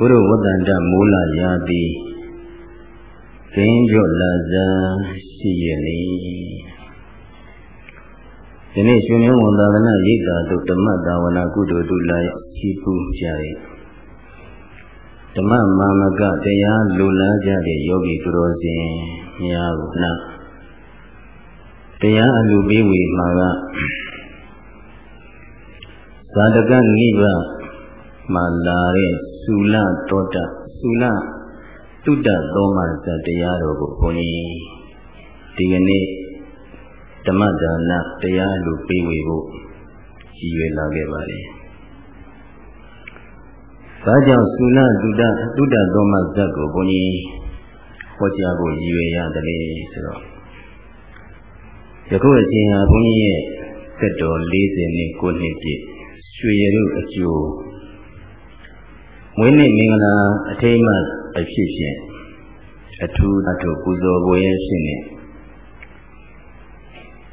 ဘုရဝတ္တန္တမိုးလာရာတိကင်းကြော့လာဇာရှိရလေဒီနေ့ရှင်မင်းဝန်သာသနာရိပ်သာတို့ဓမ္မတာဝနာကုသိုလ်တို့လာရှိပူကြရဲ့ဓမ္မမာမကတရားလူလားကြတဲ့ယောဂီသူတော်စင်များကိုနာတရားအလူပေးဝေမှာကသာတကနိဗ္ဗာန်မှာလာတဲ့ သုလတောတသုလတုတ္တသောမဇတရားတော်ကိုဘုန်းကြီးဒီကနေ့ဓမ္မဒါနတရားလူပေးဝေဖို့ရည်ရွယ်လာခဲ့ပါလေ။ဒါကြောင့်သုလတုတ္တတုတ္တသောမဇကိုဘုန်းကြီးဟောကြားဖို့ရည်ရွယ်ရတယ်ဆိုတော့ယခုအချိန်ဟာဘုန်းကြီးရဲ့သက်တော်40နှစ်9နှစ်ပြည့်ရွှေရည်အကျိုး မွေးနေ့မင်္ဂလာအထိမ်းအမှတ်အဖြစ်ဖြင့်အထူးအထုပူဇော်ပွဲဖြစ်နေ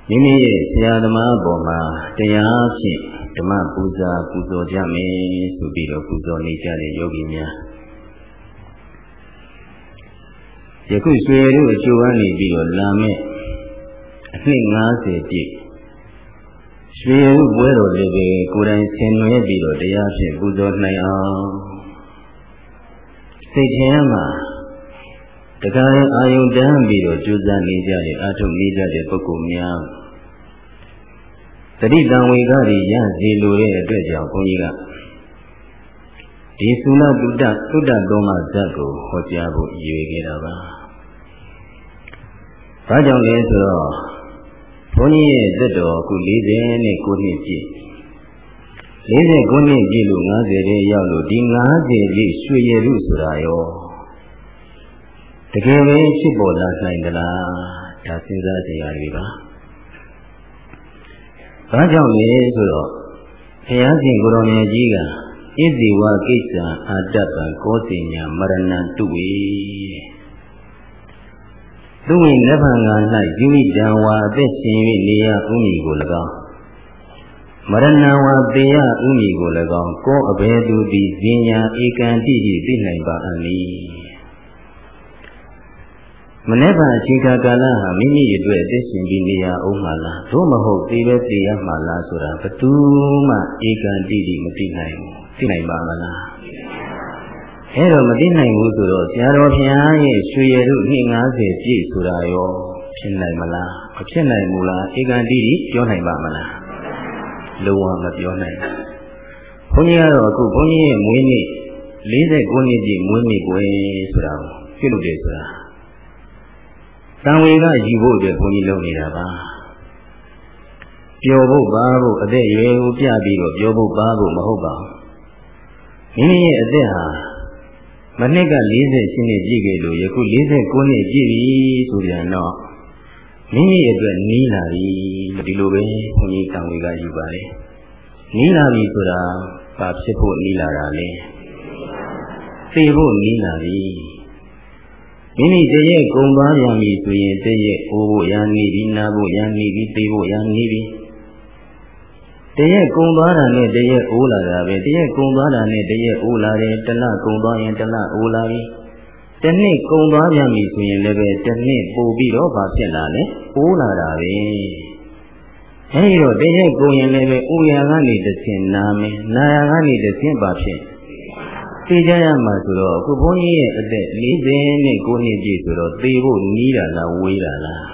မိမိရဲ့ဆရာသမားပေါ်မှာတရားဖြင့်ဓမ္မပူဇာပူဇော်ကြမယ်ဆိုပြီးတော့ပူဇော်နေကြတဲ့ယောဂီများယခုရွှေတို့အကျိုးကနေပြီးတော့လာမဲ့အနှစ်90ပြည့်ရွှေရုပ်ပွဲတော်လေးပဲကိုယ်တိုင်ဆင်နွှဲပြီးတော့တရားဖြင့်ပူဇော်နိုင်အောင် စိတ်ထဲမှာတခါရင်အာယုန်တန်းပြီးတော့ကြိုးစားနေကြတဲ့အာထုနေကြတဲ့ပုဂ္ဂိုလ်များတတိတံဝေကတွေရစီလိုတဲ့အတွက်ကြောင့်ဘုန်းကြီးကဒီသုလတုတ္တသုတ္တသုံးပါးဇတ်ကိုဟောကြားဖို့ရည်ရွယ်ခဲ့တာပါ။ဘာကြောင့်လဲဆိုတော့ဘုန်းကြီးရဲ့သက်တော်အခု40နဲ့9နှစ်ပြည့် 49နှစ်ပြည့်လို့50တဲ့ရောက်လို့ဒီ50ပြည့်ရွှေရည်လူဆိုတာရောတကယ်ပဲဖြစ်ပေါ်လာနိုင်သလားဒါစဉ်းစားကြရပြီပါဘာကြောင့်လဲဆိုတော့ဘုရားရှင်ကိုရောင်မြတ်ကြီးကဣဇိဝကိစ္စအာတ္တပံကောတိညာမရဏတုဝေသူဝိနဗ္ဗံငါ၌ယူမိတံဝါအသက်ရှင်၍နေရဥမည်ကို၎င်း မရဏဝါတေယဥမည်ကို၎င်းကောအဘယ်သူသည်ဇင်ညာဧကံတိတိသိနိုင်ပါအံ့ဤမနေ့ကအချိန်ကာလဟာမိမိအတွက်အသက်ရှင်ပြီးနေရအောင်မှလားသို့မဟုတ်သေပဲသေရမှလားဆိုတာဘယ်သူမှဧကံတိတိမသိနိုင်ဘူးသိနိုင်ပါမလားအဲ့တော့မသိနိုင်ဘူးဆိုတော့ဆရာတော်ဘုရားရဲ့ရွှေရည်တို့နှစ်90ပြည့်ဆိုတာရောဖြစ်နိုင်မလားမဖြစ်နိုင်ဘူးလားဧကံတိတိပြောနိုင်ပါမလား လုံးဝမပြောနိုင်ဘူးဘုန်းကြီးကတော့အခုဘုန်းကြီးရဲ့မွေးနေ့49နှစ်ပြည့်မွေးနေ့ကိုဆိုတာကိုပြုလုပ်တယ်ဆိုတာတန်ဝေကယူဖို့အတွက်ဘုန်းကြီးလုပ်နေတာပါပျော်ဖို့ပါဖို့အသက်ရွယ်ကိုပြပြီးတော့ပျော်ဖို့ပါဖို့မဟုတ်ပါဘူးမိမိရဲ့အသက်ဟာမနှစ်က48နှစ်ပြည့်ခဲ့လို့ယခု49နှစ်ပြည့်ပြီဆိုပြန်တော့ မိမိအတွက်နီးလာပြီဒီလိုပဲဘုန်းကြီးတန်ဝေကယူပါလေနီးလာပြီဆိုတာဘာဖြစ်ဖို့နီးလာတာလဲသိဖို့နီးလာပြီမိမိတည်းရဲ့ကုံသွားပြန်ပြီဆိုရင်တည်းရဲ့အိုးဖို့ရန်နေပြီနားဖို့ရန်နေပြီသိဖို့ရန်နေပြီတည်းရဲ့ကုံသွားတာနဲ့တည်းရဲ့အိုးလာတာပဲတည်းရဲ့ကုံသွားတာနဲ့တည်းရဲ့အိုးလာတယ်တလကုံသွားရင်တလအိုးလာပြီ တနှစ်ကုံသွားပြန်ပြီဆိုရင်လည်းပဲတနှစ်ပို့ပြီးတော့ဘာဖြစ်လာလဲအိုးလာတာပဲအဲဒီတော့တည်းရဲ့ကုံရင်လည်းပဲအိုးရကနေတစ်ဆင့်နာမယ်နာရကနေတစ်ဆင့်ဘာဖြစ်သိကြရမှာဆိုတော့အခုဘုန်းကြီးရဲ့အသက်40နဲ့9နှစ်ပြည့်ဆိုတော့သေဖို့နီးတာလားဝေးတာလား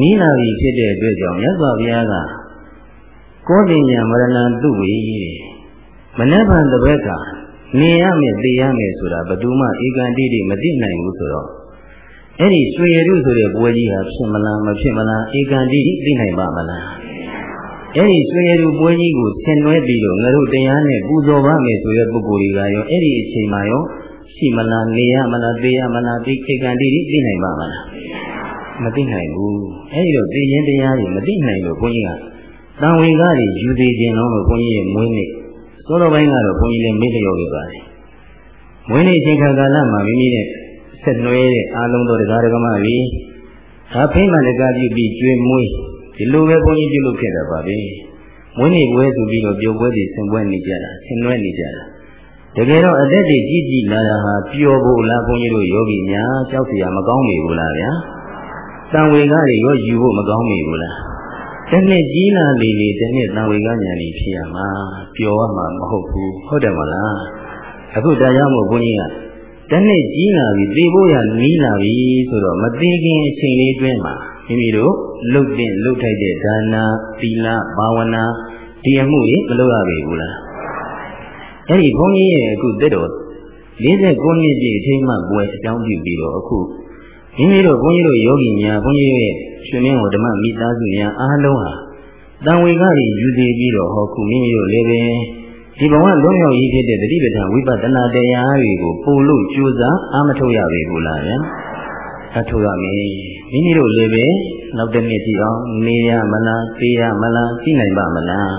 နီးလာပြီဖြစ်တဲ့အတွက်ကြောင့်မြတ်စွာဘုရားကကောတိညာမရဏတုဝေမနဗံတပတ်က နေရမယ်သိရမယ်ဆိုတာဘယ်သူမှဧကန်တိတိမသိနိုင်ဘူးဆိုတော့အဲ့ဒီရွှေရုဆိုတဲ့ပွဲကြီးဟာဖြစ်မလားမဖြစ်မလားဧကန်တိတိသိနိုင်ပါမလားအဲ့ဒီဆွေရူပွဲကြီးကိုဆင်နွှဲပြီးတော့ငါတို့တရားနဲ့ပူဇော်ပါမယ်ဆိုတဲ့ပုဂ္ဂိုလ်တွေကရောအဲ့ဒီအချိန်မှာရောရှိမလားနေရမလားသိရမလားသိခေကံတိတိသိနိုင်ပါမလားမသိနိုင်ဘူးအဲ့ဒီတော့သိရင်တရားတွေမသိနိုင်လို့ဘုန်းကြီးကတန်ဝင်ကားတွေယူသေးခြင်းတော့ဘုန်းကြီးရဲ့မွေးနေ့ သောတော်ပိုင်းကတော့ဘုန်းကြီးလည်းမေ့လျော့ခဲ့ပါတယ်မွေးနေ့အချိန်ခါကာလမှာမိမိနဲ့ဆက်နွယ်တဲ့အာလုံးတော်တရားဓမ္မကြီးဒါဖိမှန်တကားပြုပြီးကျွေးမွေးဒီလိုပဲဘုန်းကြီးပြုလုပ်ခဲ့တာပါပဲမွေးနေ့ပွဲဆိုပြီးတော့ပျော်ပွဲတွေဆင်ပွဲနေကြတာဆင်နွယ်နေကြတာတကယ်တော့အသက်တွေကြီးကြီးလာတာဟာပျော်ဖို့လားဘုန်းကြီးတို့ယောဂီများကြောက်စရာမကောင်းမိဘူးလားဗျာတန်ဝေကားတွေရောယူဖို့မကောင်းမိဘူးလား တနေ့ကြီးလာလေလေတနေ့တန်ဝေကညာနေဖြစ်ရမှာပျော်ရမှာမဟုတ်ဘူးဟုတ်တယ်မလားအခုတရားမို့ဘုန်းကြီးကတနေ့ကြီးလာပြီသိဖို့ရနီးလာပြီဆိုတော့မသိခင်အချိန်လေးတွင်းမှာမိမိတို့လုတ်တင်လုတ်ထိုက်တဲ့ဒါနာသီလဘာဝနာဒီအမှုကြီးမလုပ်ရပြီဘူးလားအဲ့ဒီဘုန်းကြီးရဲ့အခုတက်တော်49နှစ်ပြည့်အထိမ်းမှပွဲအကြောင်းပြုပြီးတော့အခုမိမိတို့ဘုန်းကြီးတို့ယောဂီများဘုန်းကြီးရဲ့ ရှင်မင်းဝဓမ္မမိသားစုများအားလုံးဟာတန်ဝေကကြီးယူသေးပြီးတော့ဟောခုမိမိတို့လည်းပဲဒီဘဝလုံးရောက်ရေးဖြစ်တဲ့တတိပဋ္ဌာန်ဝိပဿနာတရားတွေကိုပို့လို့ကြိုးစားအားမထုတ်ရပေဘူးလားဗျာအထုတ်ရမယ်မိမိတို့လည်းပဲနောက်တစ်နှစ်ကြည့်အောင်နေရမလားသိရမလားသိနိုင်ပါမလား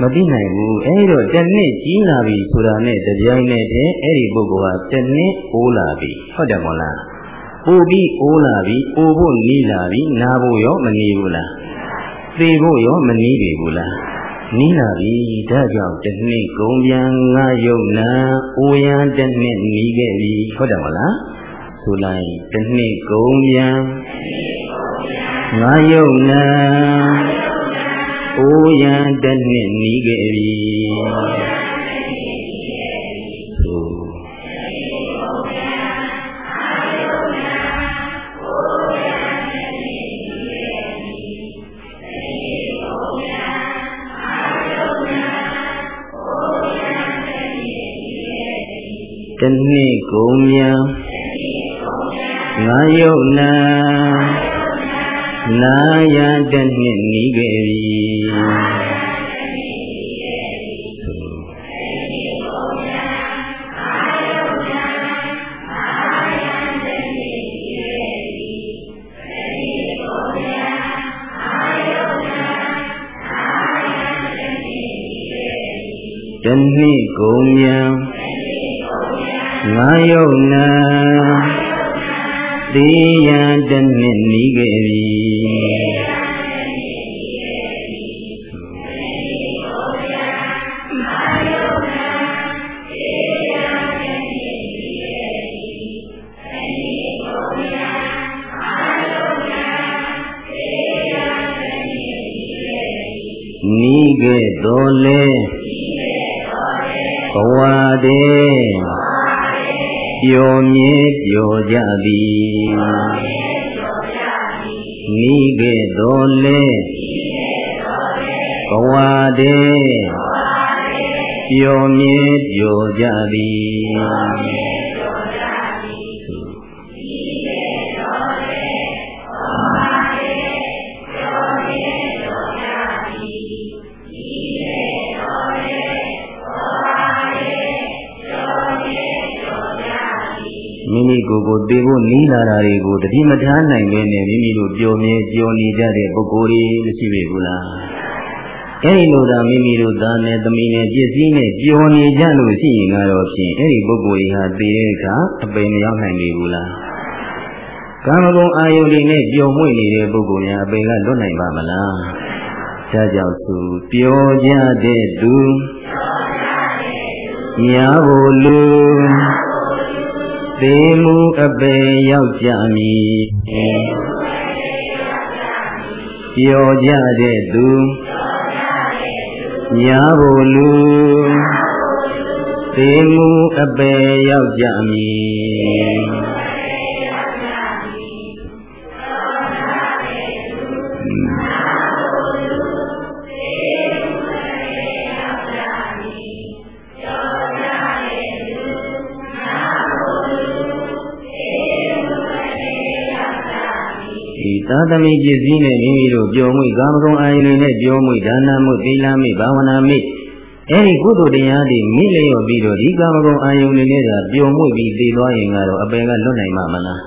မသိနိုင်ဘူးအဲဒီတော့တစ်နှစ်ကြီးလာပြီဆိုတာနဲ့တပြိုင်နက်တည်းအဲ့ဒီပုဂ္ဂိုလ်ဟာတစ်နှစ်အိုးလာပြီဟုတ်တယ်မို့လား အိုပြီးအိုးလာပြီအိုဖို့နီးလာပြီနာဖို့ရောမနီးဘူးလားသိဖို့ရောမနီးပြီဘူးလားနီးလာပြီဒါကြောင့်တစ်နှစ်ကုန်ပြန်ငါယုံနာအိုရန်တစ်နှစ်နီးခဲ့ပြီဟုတ်တယ်မလားဆိုလိုက်တစ်နှစ်ကုန်ပြန်ငါယုံနာအိုရန်တစ်နှစ်နီးခဲ့ပြီ တနှစ်ကုန်မြန်ငါယုတ်နာနာယတနှစ်နီးခဲ့ပြီတနှစ်ကုန်မြန် ငါယုတ်နာသေရန်တနှစ်နီးခဲ့ပြီနီးခဲ့တော်လဲဘဝတည်း ပျော်မြဲပျော်ကြသည်နီးခဲ့တော်လဲဘဝတည်းပျော်မြဲပျော်ကြသည် မိကိုယ်ကိုသိဖို့နီးလာတာတွေကိုတတိမထားနိုင်ပဲနဲ့မိမိတို့ပျော်မြဲပျော်နေကြတဲ့ပုဂ္ဂိုလ်တွေမရှိပေဘူးလားအဲဒီလိုသာမိမိတို့သားနဲ့သမီးနဲ့ပစ္စည်းနဲ့ပျော်နေကြလို့ရှိရင်ကတော့ဖြင့်အဲဒီပုဂ္ဂိုလ်ကြီးဟာသိတဲ့အခါအပိန်မရောက်နိုင်ပေဘူးလားကာမဂုဏ်အာယုန်တွေနဲ့ပျော်မွေ့နေတဲ့ပုဂ္ဂိုလ်များအပိန်ကလွတ်နိုင်ပါမလားဒါကြောင့်သူပျော်ကြတဲ့သူညာဖို့လူ သေမှုအပေရောက်ကြမည်ပြောကြတဲ့သူညာဖို့လူသေမှုအပေရောက်ကြမည် သာသမီပစ္စည်းနဲ့မိမိတို့ပျော်မွေ့ကာမဂုဏ်အာယုန်နဲ့ပျော်မွေ့ဒါနမှုသီလမှုဘာဝနာမှုအဲဒီကုသိုလ်တရားတွေမိလျော့ပြီးတော့ဒီကာမဂုဏ်အာယုန်တွေနဲ့ကပျော်မွေ့ပြီးသိသွားရင်ကတော့အပယ်ကလွတ်နိုင်မှာမလား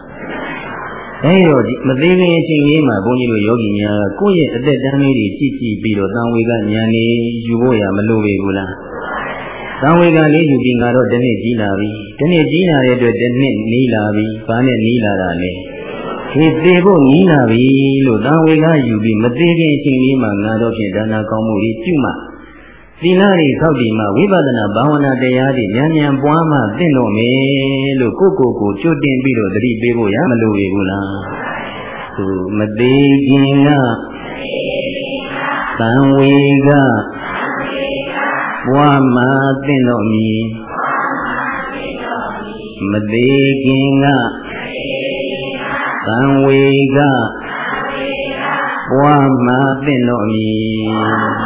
အဲဒီတော့မသိခင်အချိန်လေးမှာဘုန်းကြီးတို့ယောဂီများကိုယ့်ရဲ့အသက်တမ်းလေးတွေကြည့်ကြည့်ပြီးတော့တန်ဝေကဉာဏ်နေယူဖို့ရမလိုပေဘူးလားသံဝေကလေးယူပြီးငါတော့တနေ့ကြီးလာပြီတနေ့ကြီးလာတဲ့အတွက်တနေ့နီးလာပြီဘာနဲ့နီးလာတာလဲ ဒီသေဖို့နီးလာပြီလို့သံဝေကယူပြီးမသေးခင်အချိန်လေးမှာငါတော့ဖြင့်ဒါနာကောင်းမှုကြီးပြုမှသသီလတွေသောက်တည်မှဝိပဿနာဘာဝနာတရားတွေဉာဏ်ဉာဏ်ပွားမှသိတော့မယ်လို့ကိုကိုကိုကြွတင်ပြီးတော့သတိပေးဖို့ရမလိုဘူးလားသူမသေးခင်ကသံဝေကဘွားမှသိတော့မည်မသေးခင်က သံဝေကဘွားမှသိတော့မည်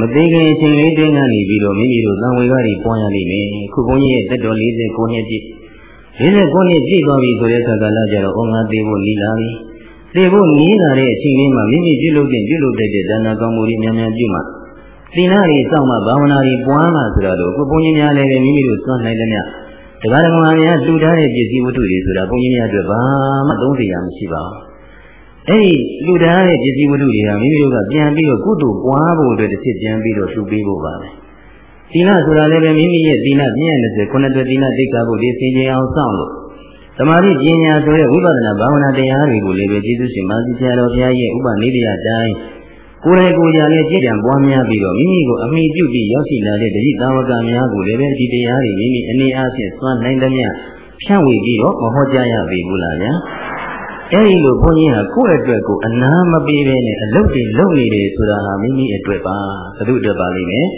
မသေးခင်အချိန်လေးတင်းကနေပြီးတော့မိမိတို့သံဝေကတွေပွားရလိမ့်မယ်ခုဘုန်းကြီးရဲ့တက်တော်49နှစ်ပြည့်49နှစ်ပြည့်သွားပြီဆိုတဲ့အခါကလည်းကြတော့ဩငါသေးဖို့နီးလာပြီ သေဖို့နီးလာတဲ့အချိန်လေးမှာမိမိပြုလုပ်တဲ့ပြုလုပ်တဲ့ဒါနကောင်းမှုတွေများများပြုမှသီလတွေစောင့်မှဘာဝနာတွေပွားမှဆိုတာတော့ခုဘုန်းကြီးများလည်းပဲမိမိတို့စွန့်နိုင်တဲ့မြတ်တရားဓမ္မများတူထားတဲ့ပစ္စည်းဝတ္ထုတွေဆိုတာဘုန်းကြီးများအတွက်ဘာမှသုံးစရာမရှိပါဘူးအဲ့ဒီလူသားရဲ့ပစ္စည်းဝတ္ထုတွေကမိမိတို့ကပြန်ပြီးတော့ကုသိုလ်ပွားဖို့အတွက်တစ်ချက်ပြန်ပြီးတော့လှူပေးဖို့ပါပဲသီလဆိုတာလည်းပဲမိမိရဲ့သီလပြည့်20ခုနှစ်တွဲသီလသိက္ခာပုဒ်ဒီသင်ခြင်းအောင်စောင့်လို့ သမာဓိပညာဆိုတဲ့ဝိပဿနာဘာဝနာတရားတွေကိုလည်းပဲကျေးဇူးရှင်မာသီဆရာတော်ဘုရားရဲ့ဥပနိဒေယတိုင်းကိုယ်တိုင်ကိုယ်ကြလည်းကြည်ကြံပွားများပြီးတော့မိမိကိုအမိပြုပြီးရောက်ရှိလာတဲ့တတိသာဝကများကိုလည်းပဲဒီတရားတွေမိမိအနေအားဖြင့်စွမ်းနိုင်သမျှဖြန့်ဝေပြီးတော့မဟောကြားရပေဘူးလားဗျာအဲဒီလိုဘုန်းကြီးဟာကိုယ့်အတွက်ကိုအနာမပေးဘဲနဲ့အလုပ်တွေလုပ်နေတယ်ဆိုတာဟာမိမိအတွက်ပါဘု து အတွက်ပါလိမ့်မယ်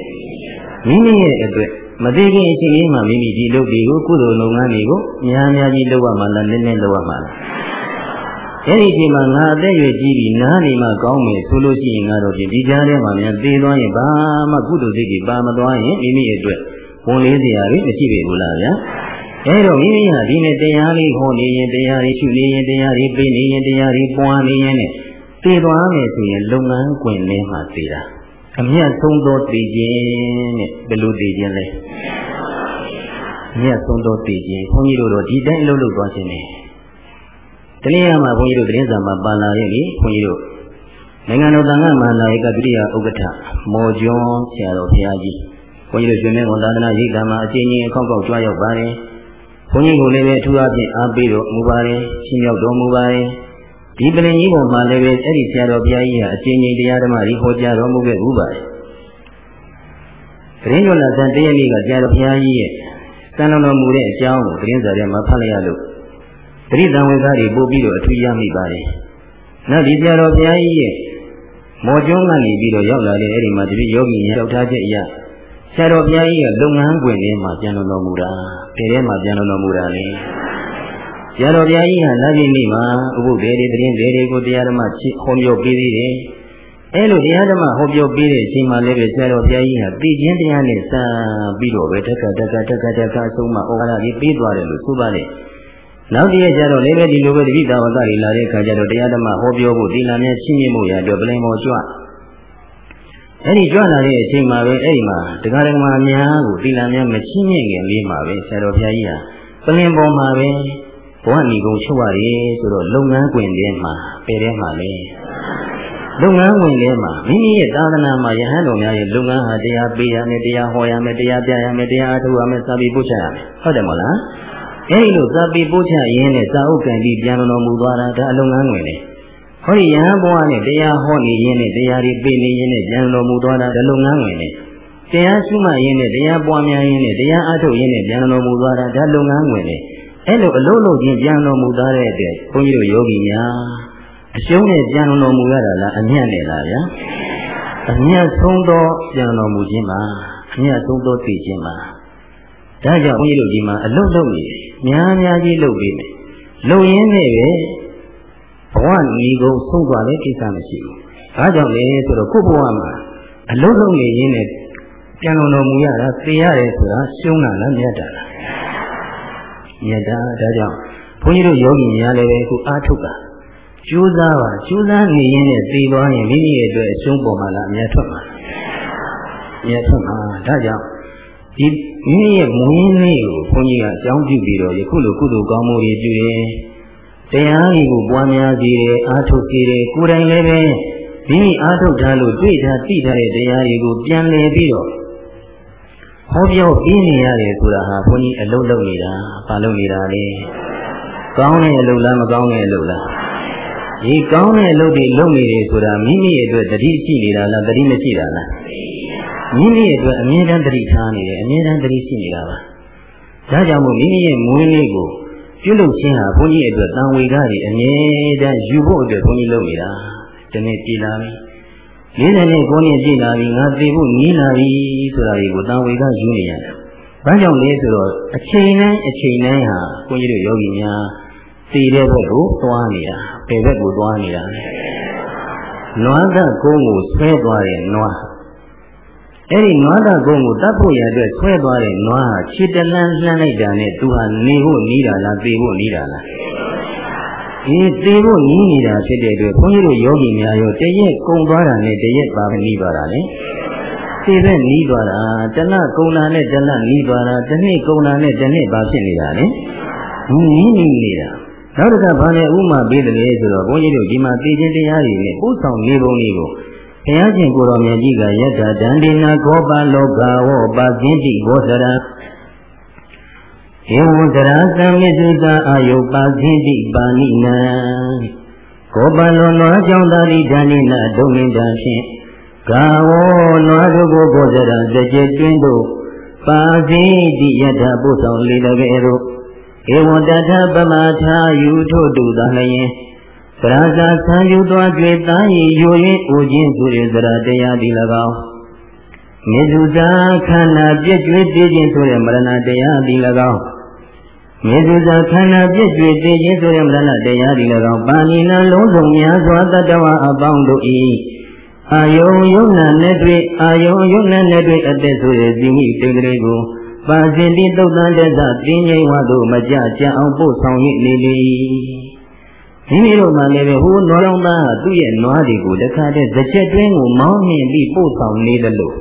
မိမိရဲ့အတွက် မသေးခင်အချိန်လေးမှာမိမိဒီလုပ်တွေကိုကုသိုလ်လုပ်ငန်းတွေကိုများများကြီးလုပ်ရမှလားနည်းနည်းလုပ်ရမှလားအဲဒီအချိန်မှာငါအသက်ရွယ်ကြီးပြီးနားနေမှကောင်းမယ်ဆိုလို့ရှိရင်ငါတော့ပြင်ဒီကြားထဲမှာများသေသွားရင်ဘာမှကုသိုလ်စိတ်ကြီးပါမသွားရင်မိမိအတွက်ဝန်လေးစရာတွေမရှိပေဘူးလားဗျာအဲတော့မိမိဟာဒီနေ့တရားလေးဟောနေရင်တရားလေးရှုနေရင်တရားလေးပေးနေရင်တရားလေးပွားနေရင်နဲ့သိသွားမယ်ဆိုရင်လုပ်ငန်းခွင်ထဲမှာသိတာ အမြတ်ဆုံးသောသိခြင်းနဲ့ဘယ်လိုသိခြင်းလဲအမြတ်ဆုံးသောသိခြင်းဘုန်းကြီးတို့တော့ဒီတိုင်းအလုပ်လုပ်သွားခြင်းနဲ့တနည်းအားမှာဘုန်းကြီးတို့သတင်းစာမှာပါလာရဲ့လေဘုန်းကြီးတို့နိုင်ငံတော်သံဃာမဟာနာယကဒုတိယဥက္ကဋ္ဌမော်ကျွန်းဆရာတော်ဘုရားကြီးဘုန်းကြီးတို့ရှင်မင်းဝန်သာသနာရိပ်သာမှာအချိန်ကြီးအခောက်ခောက်ကြွားရောက်ပါတယ်ဘုန်းကြီးကိုလည်းပဲအထူးအဖြင့်အားပေးတော်မူပါတယ်ရှင်းရောက်တော်မူပါတယ် ဒီပလင်ကြီးပေါ်မှာလည်းပဲအဲ့ဒီဆရာတော်ဘုရားကြီးဟာအကျဉ်းချင်းတရားဓမ္မကြီးဟောကြားတော်မူခဲ့ဥပါတယ်သတင်းကျော်လာဆန်တရက်နေ့ကဆရာတော်ဘုရားကြီးရဲ့စံတော်မူတဲ့အကြောင်းကိုသတင်းစာထဲမှာဖတ်လိုက်ရလို့ပရိသံဝေသားတွေပို့ပြီးတော့အထူးရမိပါတယ်နောက်ဒီဆရာတော်ဘုရားကြီးရဲ့မော်ကျွန်းကနေပြီးတော့ရောက်လာတဲ့အဲ့ဒီမှာတပည့်ယောဂီများရောက်ထားချက်အရာဆရာတော်ဘုရားကြီးကလုပ်ငန်းခွင်ထဲမှာပြန်တော်တော်မူတာဒီထဲမှာပြန်တော်တော်မူတာလေဆ ရာတော်ဘုရားကြီးဟာလာပြီနေ့မှာဥပုပ်တွေတရင်တွေကိုတရားဓမ္မဟောပြောပေးသေးတယ်အဲလိုတရားဓမ္မဟောပြောပေးတဲ့အချိန်မှာလည်းပဲဆရာတော်ဘုရားကြီးဟာသိခြင်းတရားနဲ့စပြီးတော့ပဲတက္ကတက္ကတက္ကတက္ကအဆုံးမဩဃာကြီးပြီးသွားတယ်လို့ဆိုပါလေနောက်တည့်ရကျတော့လည်းပဲဒီလိုပဲတတိတာဝကတွေလာတဲ့အခါကျတော့တရားဓမ္မဟောပြောဖို့ဒီလာများရှင်းပြမှုရအတွက်ပလင်မော်ကြွအဲ့ဒီကြွလာတဲ့အချိန်မှာပဲအဲ့ဒီမှာတရားဓမ္မများကိုသီလများမချင်းမြင့်ခင်လေးမှာပဲဆရာတော်ဘုရားကြီးဟာပလင်ပေါ်မှာပဲ ဘဝဏီကုံချုပ်ရတယ်ဆိုတော့လုပ်ငန်းခွင်ထဲမှာပယ်ထဲမှာလေလုပ်ငန်းဝင်ထဲမှာမိမိရဲ့သာသနာမှာယဟန်တော်များရဲ့လုပ်ငန်းဟာတရားပေးရမယ်တရားဟောရမယ်တရားပြရမယ်တရားအထုတ်ရမယ်စာပေပို့ချရမယ်ဟုတ်တယ်မဟုတ်လားအဲဒီလိုစာပေပို့ချရင်းနဲ့စာအုပ်ကံပြီးပြန်တော်မူသွားတာဒါအလုပ်ငန်းဝင်လေဟောဒီယဟန်ဘဝနဲ့တရားဟောနေရင်းနဲ့တရားတွေပေးနေရင်းနဲ့ပြန်တော်မူသွားတာဒါလုပ်ငန်းဝင်လေတရားရှိမှရင်းနဲ့တရားပွားများရင်းနဲ့တရားအထုတ်ရင်းနဲ့ပြန်တော်မူသွားတာဒါလုပ်ငန်းဝင်လေ အဲ့လိုအလုံးလုံးချင်းပြန်တော်မူသွားတဲ့အတွက်ဘုန်းကြီးတို့ယောဂီများအရှုံးနဲ့ပြန်တော်မူရတာလားအမြတ်နဲ့လားဗျာအမြတ်ဆုံးသောပြန်တော်မူခြင်းပါအမြတ်ဆုံးသောသိခြင်းပါဒါကြောင့်ဘုန်းကြီးတို့ဒီမှာအလုံးလုံးနေများများကြီးလုပ်ပြီးမယ်လုံရင်းနဲ့ပဲဘဝညီကုန်ဆုံးသွားတဲ့ကိစ္စမရှိဘူးဒါကြောင့်လေဆိုတော့ကိုယ့်ဘဝမှာအလုံးလုံးနေရင်းနဲ့ပြန်တော်တော်မူရတာသိရတယ်ဆိုတာရှုံးတာလားမြတ်တာလား မြတ်တာဒါကြောင့်ဘုန်းကြီးတို့ယောဂီများလည်းပဲခုအားထုတ်တာကြိုးစားပါကြိုးစားနေရင်းနဲ့သိသွားရင်မိမိရဲ့အတွက်အရှုံးပေါ်မှာလားအမြတ်ထွက်မှာအမြတ်ထွက်မှာဒါကြောင့်ဒီမိမိရဲ့မွေးနေ့ကိုဘုန်းကြီးကအကြောင်းပြုပြီးတော့ယခုလိုကုသိုလ်ကောင်းမှုတွေပြုတယ်တရားတွေကိုပွားများစေတယ်အားထုတ်စေတယ်ကိုယ်တိုင်လည်းပဲမိမိအားထုတ်ထားလို့တွေ့ထားသိထားတဲ့တရားတွေကိုပြန်လည်ပြီးတော့ ဟောပြောပြီးနေရတယ်ဆိုတာဟာဘုန်းကြီးအလုံးလုံးနေတာဘာလုံးနေတာလဲကောင်းတဲ့အလုပ်လားမကောင်းတဲ့အလုပ်လားဒီကောင်းတဲ့အလုပ်တွေလုပ်နေတယ်ဆိုတာမိမိရဲ့အတွက်တတိရှိနေတာလားတတိမရှိတာလားမိမိရဲ့အတွက်အမြဲတမ်းတတိထားနေတယ်အမြဲတမ်းတတိရှိနေတာပါဒါကြောင့်မို့မိမိရဲ့မွေးနေ့ကိုပြုလုပ်ခြင်းဟာဘုန်းကြီးအတွက်တန်ဝေကတွေအမြဲတမ်းယူဖို့အတွက်ဘုန်းကြီးလုပ်နေတာဒီနေ့ပြည်လာပြီ လေးနဲ့နဲ့ကိုယ်နဲ့ပြည်လာပြီငါသိဖို့နီးလာပြီဆိုတာတွေကိုတန်ဝေကယူနေရတယ်။ဘာကြောင့်လဲဆိုတော့အချိန်တိုင်းအချိန်တိုင်းဟာဘုန်းကြီးတို့ယောဂီများသိတဲ့ဘက်ကိုသွားနေတာဘယ်ဘက်ကိုသွားနေတာလဲ။နွားသက်ကုန်းကိုဆွဲသွားတဲ့နွားအဲ့ဒီနွားသားကုန်းကိုတတ်ဖို့ရအတွက်ဆွဲသွားတဲ့နွားဟာခြေတလန်းလှမ်းလိုက်တာနဲ့သူဟာနေဖို့နီးတာလားသေဖို့နီးတာလား ဒီသေဖို့နီးနေတာဖြစ်တဲ့အတွက်ဘုန်းကြီးတို့ယောဂီများရောတရက်ကုံသွားတာနဲ့တရက်ပါမနီးသွားတာလေသေပဲနီးသွားတာတလကုံတာနဲ့တလနီးသွားတာတစ်နှစ်ကုံတာနဲ့တစ်နှစ်ပါဖြစ်နေတာလေနီးနီးနေတာနောက်တစ်ခါဘာလဲဥမာပေးတယ်လေဆိုတော့ဘုန်းကြီးတို့ဒီမှာသိခြင်းတရားတွေနဲ့ပို့ဆောင်နေပုံလေးကိုဘုရားရှင်ကိုတော်မြတ်ကြီးကယတ္တဒန္တိနာကောပလောကဝောပါဇင်းတိဘောဇရာ ဧဝံဇရာသံမေသုတာအာယုပါဇင်းတိပါဏိနံကောပလောနွားကြောင့်သာရိဒန္တိနာဒုံနိတံဖြင့်ကာဝောနွားတို့ကိုဘောဇရာစကြဲတွင်တို့ပါဇင်းတိယတ္တပို့ဆောင်လေတကယ်တို့ဧဝံတထပမထာယူထို့တူသာလျင်သရဇာဆံယူသွားကြွေသားရည်ယိုရင်အိုခြင်းဆိုရသရတရားဒီ၎င်းမေဇုဇာခန္ဓာပြည့်ကျွေးတည်ခြင်းဆိုရမရဏတရားဒီ၎င်း မေဇုဇာခန္ဓာပြည့်ကျွေးတည်ခြင်းဆိုရမရဏတရားဒီ၎င်းပါဏိနလုံးစုံများစွာတတ္တဝအပေါင်းတို့၏အာယုံယုံနာနဲ့တွေ့အာယုံယုံနာနဲ့တွေ့အသက်ဆိုရဇိမိတိတ်ကလေးကိုပါစဉ်တိတုတ်တန်တဲ့သတင်းငိမ့်ဝသို့မကြကြအောင်ပို့ဆောင်၍နေလေမိမိတို့မှလည်းပဲဟိုနွားလောင်းသားကသူ့ရဲ့နွားတွေကိုတခါတည်းတစ်ချက်တွင်းကိုမောင်းနှင်ပြီးပို့ဆောင်နေတယ်လို့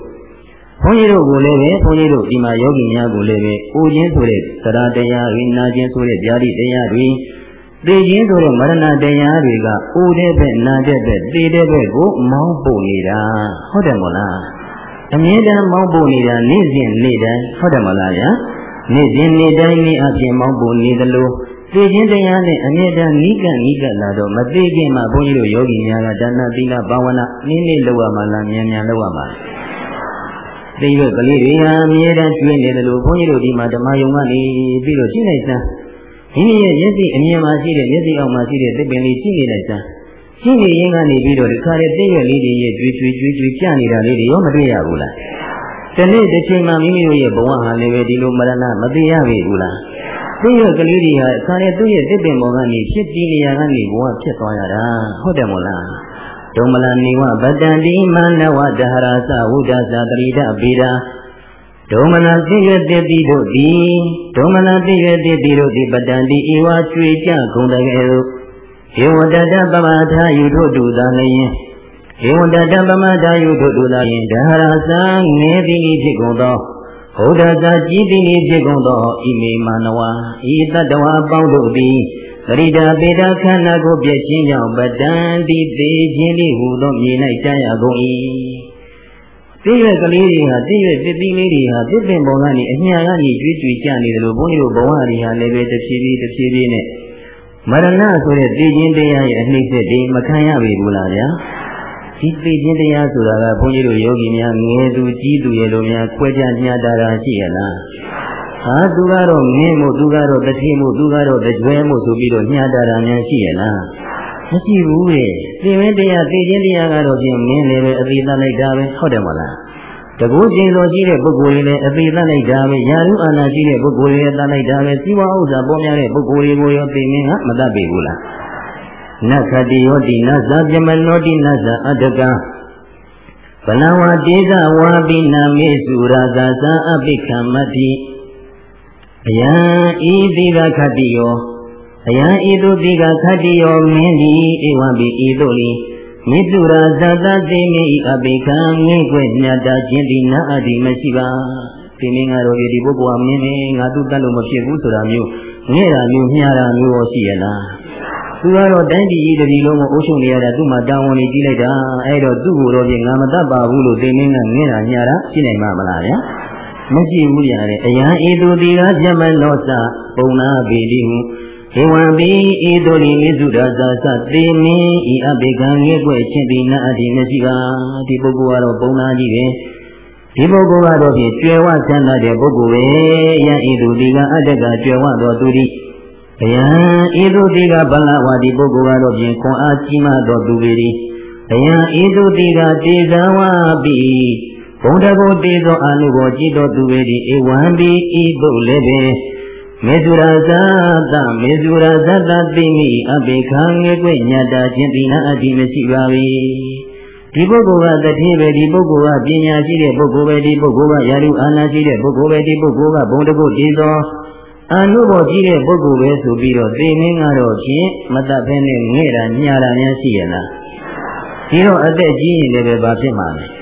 ဘုန်းကြီးတို့ကိုလည်းပဲဘုန်းကြီးတို့ဒီမှာယောဂီများကိုလည်းပဲအိုခြင်းဆိုတဲ့သရတရားတွေနာခြင်းဆိုတဲ့ဗျာတိတရားတွေသိခြင်းဆိုတဲ့မရဏတရားတွေကအိုတဲ့ဘက်နာတဲ့ဘက်သိတဲ့ဘက်ကိုမောင်းပို့နေတာဟုတ်တယ်မို့လားအမြဲတမ်းမောင်းပို့နေတာနေ့စဉ်နေ့တိုင်းဟုတ်တယ်မလားဗျာနေ့စဉ်နေ့တိုင်းနေ့အပြင်မောင်းပို့နေသလိုသိခြင်းတရားနဲ့အမြဲတမ်းနိကနိကလာတော့မသိခင်မှာဘုန်းကြီးတို့ယောဂီများကဒါနသီလဘာဝနာနည်းနည်းလောက်ရမှာလားမြန်မြန်လောက်ရမှာလား သိရကလေးတွေဟာအမြဲတမ်းကျွေးနေတယ်လို့ဘုန်းကြီးတို့ဒီမှာဓမ္မယုံကနေပြီးတော့ရှိလိုက်စမ်းမိမိရဲ့မျက်စိအမြင်မှာရှိတဲ့မျက်စိအောက်မှာရှိတဲ့သစ်ပင်လေးရှိနေလိုက်စမ်းရှိနေရင်ကနေပြီးတော့ဒီခါတဲ့သိရွက်လေးတွေရဲ့ကြွေးကြွေးကြွေးကြွေးကြနေတာလေးတွေရောမတွေ့ရဘူးလားဒီနေ့တစ်ချိန်မှာမိမိတို့ရဲ့ဘဝဟာလည်းပဲဒီလိုမရဏမသိရပြီဘူးလားသူ့ရဲ့ကလေးတွေဟာအခါနဲ့သူ့ရဲ့တစ်ပင်ပေါ်ကနေဖြစ်ပြီးနေရာကနေဘဝဖြစ်သွားရတာဟုတ်တယ်မို့လား ဒုမလနိဝဗတံတိမနဝတဟရသဝုဒ္ဒသတရိဒဗေဒာဒုမလသိရတိတိတို့သည်ဒုမလသိရတိတိတို့သည်ပတံတိဧဝကျွေကြဂုံတကယ်တို့ဧဝတတပမထာယုတို့တူသာလျင်ဧဝတတပမထာယုတို့တူသာလျင်ဒဟရသငဲတိဖြစ်ကုန်သောဘုဒ္ဓသာကြည်တိဖြစ်ကုန်သောဣမေမာနဝဤတတ္တဝါပေါင်းတို့သည် ပရိဒါပေတာခန္ဓာကိုပြည့်ခြင်းကြောင့်ပတံတိသေးခြင်းလေးဟူသောမြေ၌ကြားရကုန်၏သိရကလေးတွေဟာသိရသစ်သီးလေးတွေဟာသစ်ပင်ပေါ်ကနေအညာကနေကြွေးကြွေးကြနေတယ်လို့ဘုန်းကြီးတို့ဘဝတွေဟာလည်းပဲတစ်ဖြည်းဖြည်းတစ်ဖြည်းဖြည်းနဲ့မရဏဆိုတဲ့သိခြင်းတရားရဲ့အနှိမ့်သက်တွေမခံရပြီဘူးလားဗျာဒီသိခြင်းတရားဆိုတာကဘုန်းကြီးတို့ယောဂီများငယ်သူကြီးသူရဲ့လိုများခွဲခြားညှာတာတာရှိရလား ဟာသူကတော့ငင်းမှုသူကတော့တတိမှုသူကတော့တကြွဲမှုဆိုပြီးတော့ညှာတာတာများရှိရလားမရှိဘူးလေသိမင်းတရားသိခြင်းတရားကတော့ပြင်မင်းလည်းပဲအသေးသတ်လိုက်တာပဲဟုတ်တယ်မလားတကူကျင်တော်ရှိတဲ့ပုဂ္ဂိုလ်တွေလည်းအသေးသတ်လိုက်တာပဲယာရုအာနာရှိတဲ့ပုဂ္ဂိုလ်တွေလည်းသတ်လိုက်တာပဲစီဝါဥစ္စာပေါ်များတဲ့ပုဂ္ဂိုလ်တွေကိုရောသိမင်းကမတတ်ပြီဘူးလားနခတိယောတိနသပြမနောတိနသအတ္တကဗလဝတေဇဝါပိနာမေစုရာဇာသအပိခမတိ အယံဤတိကခတိယောအယံဤတုတိကခတိယောမင်းဒီဧဝံပိဤတို့လီမိတုရာဇာတတိမိအပိခံငိကွမြတ်တာခြင်းဒီနာအတိမရှိပါဒီမင်းကတော့ဒီပုဂ္ဂိုလ်ကမင်းနေငါသူ့တတ်လို့မဖြစ်ဘူးဆိုတာမျိုးငဲ့တာမျိုးမြားတာမျိုးရောရှိရလားသူကတော့တိုင်းပြည်ကြီးတပြည်လုံးကိုအုပ်ချုပ်နေရတာသူ့မှာတာဝန်ကြီးလိုက်တာအဲ့တော့သူ့ကိုတော့ပြင်ငါမတတ်ပါဘူးလို့သိမင်းကငင်းတာညာတာရှိနိုင်မှာမလားဗျာ မရှိဘူးရတယ်အယံဤသူတိကပြမနောစပုံနာပေတိဟုဧဝံပိဤသူရိမိစုရာဇာသသေမင်းဤအဘေကံငဲ့ွယ်ချင်းတိနာအတ္တိမရှိပါဒီပုဂ္ဂိုလ်ကတော့ပုံနာကြီးပဲဒီပုဂ္ဂိုလ်ကတော့ဖြင့်ကျွယ်ဝဆန္ဒတဲ့ပုဂ္ဂိုလ်ပဲယံဤသူဒီကအတ္တကကျွယ်ဝသောသူသည်ဘယံဤသူဒီကဗလဝါဒီပုဂ္ဂိုလ်ကတော့ဖြင့်ခွန်အားကြီးမားသောသူပေသည်ဘယံဤသူဒီကတေဇံဝါပိ ဘုံတကုတေသောအာနုဘောကြည်တော်သူပေသည်ဧဝံပိဤသို့လည်းပဲမေဇုရာဇသမေဇုရာဇတသိမိအဘိခံငေကွညတာချင်းတိနာအတ္တိမရှိပါ၏ဒီပုဂ္ဂိုလ်ကတတိပဲဒီပုဂ္ဂိုလ်ကပညာရှိတဲ့ပုဂ္ဂိုလ်ပဲဒီပုဂ္ဂိုလ်ကယာရုအာနာရှိတဲ့ပုဂ္ဂိုလ်ပဲဒီပုဂ္ဂိုလ်ကဘုံတကုတည်သောအနုဘောကြီးတဲ့ပုဂ္ဂိုလ်ပဲဆိုပြီးတော့သိမင်းကတော့ဖြင့်မတတ်ဖဲနဲ့ငဲ့တာညာတာများရှိရလားဒီတော့အသက်ကြီးရင်လည်းပဲဘာဖြစ်မှာလဲ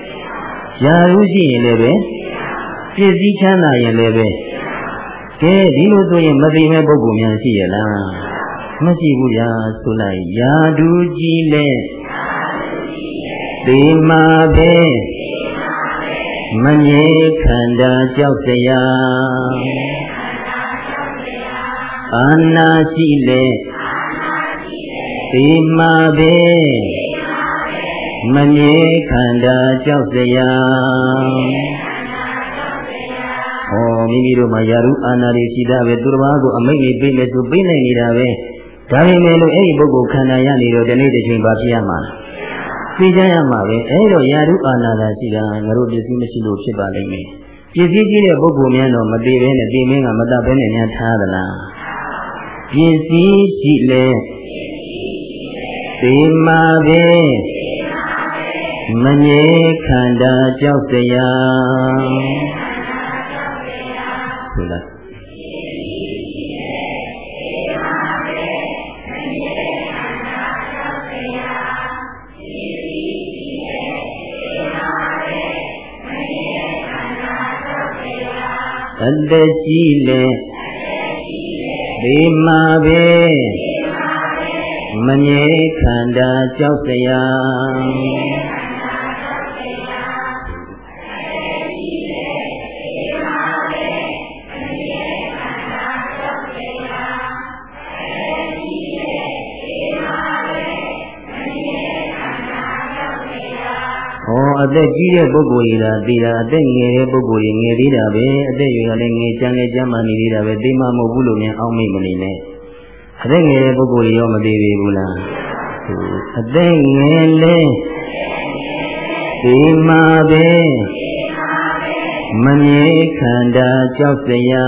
ယာရုရှိရင်လည်းပဲပြည့်စည်ချမ်းသာရင်လည်းပဲကဲဒီလိုဆိုရင်မသိမဲ့ပုဂ္ဂိုလ်များရှိရလားမရှိဘူးဗျာဆိုလိုက်ယာဒူကြီးလည်းသေမာပဲမငြိခန္ဓာကြောက်စရာအာနာရှိလေသေမာပဲ မငြိခန္ဓာကြောက်စရာဟောမိမိတို့မှာယာရုအာနာတွေရှိတာပဲသူတစ်ပါးကိုအမိတ်ကြီးပေးမယ်ဆိုပေးနိုင်နေတာပဲဒါပေမဲ့လို့အဲ့ဒီပုဂ္ဂိုလ်ခန္ဓာရနေတော့ဒီနေ့တစ်ချိန်ပါဖြစ်ရမှာလားသိကြရမှာပဲအဲဒါယာရုအာနာတာရှိတာငါတို့ပစ္စည်းမရှိလို့ဖြစ်ပါလိမ့်မယ်ပစ္စည်းကြီးတဲ့ပုဂ္ဂိုလ်များတော့မသေးဘဲနဲ့ဒီမင်းကမတတ်ဘဲနဲ့များထားသလားပစ္စည်းရှိလေဒီမှာပဲ မငြိခန္ဓာကြောက်စရာဟုတ်လားအတ္တကြီးလေဒီမှာပဲမငြိခန္ဓာကြောက်စရာ အသက်ကြီးတဲ့ပုဂ္ဂိုလ်ကြီးလားသိတာအသက်ငယ်တဲ့ပုဂ္ဂိုလ်ကြီးငယ်သေးတာပဲအသက်ရွယ်ကလည်းငယ်ချမ်းငယ်ချမ်းမှနေသေးတာပဲသိမှမဟုတ်ဘူးလို့များအောက်မိတ်မနေနဲ့အသက်ငယ်တဲ့ပုဂ္ဂိုလ်ကြီးရောမသေးပြီဘူးလားအသက်ငယ်လေဒီမှာပဲမမြဲခန္ဓာကြောက်စရာ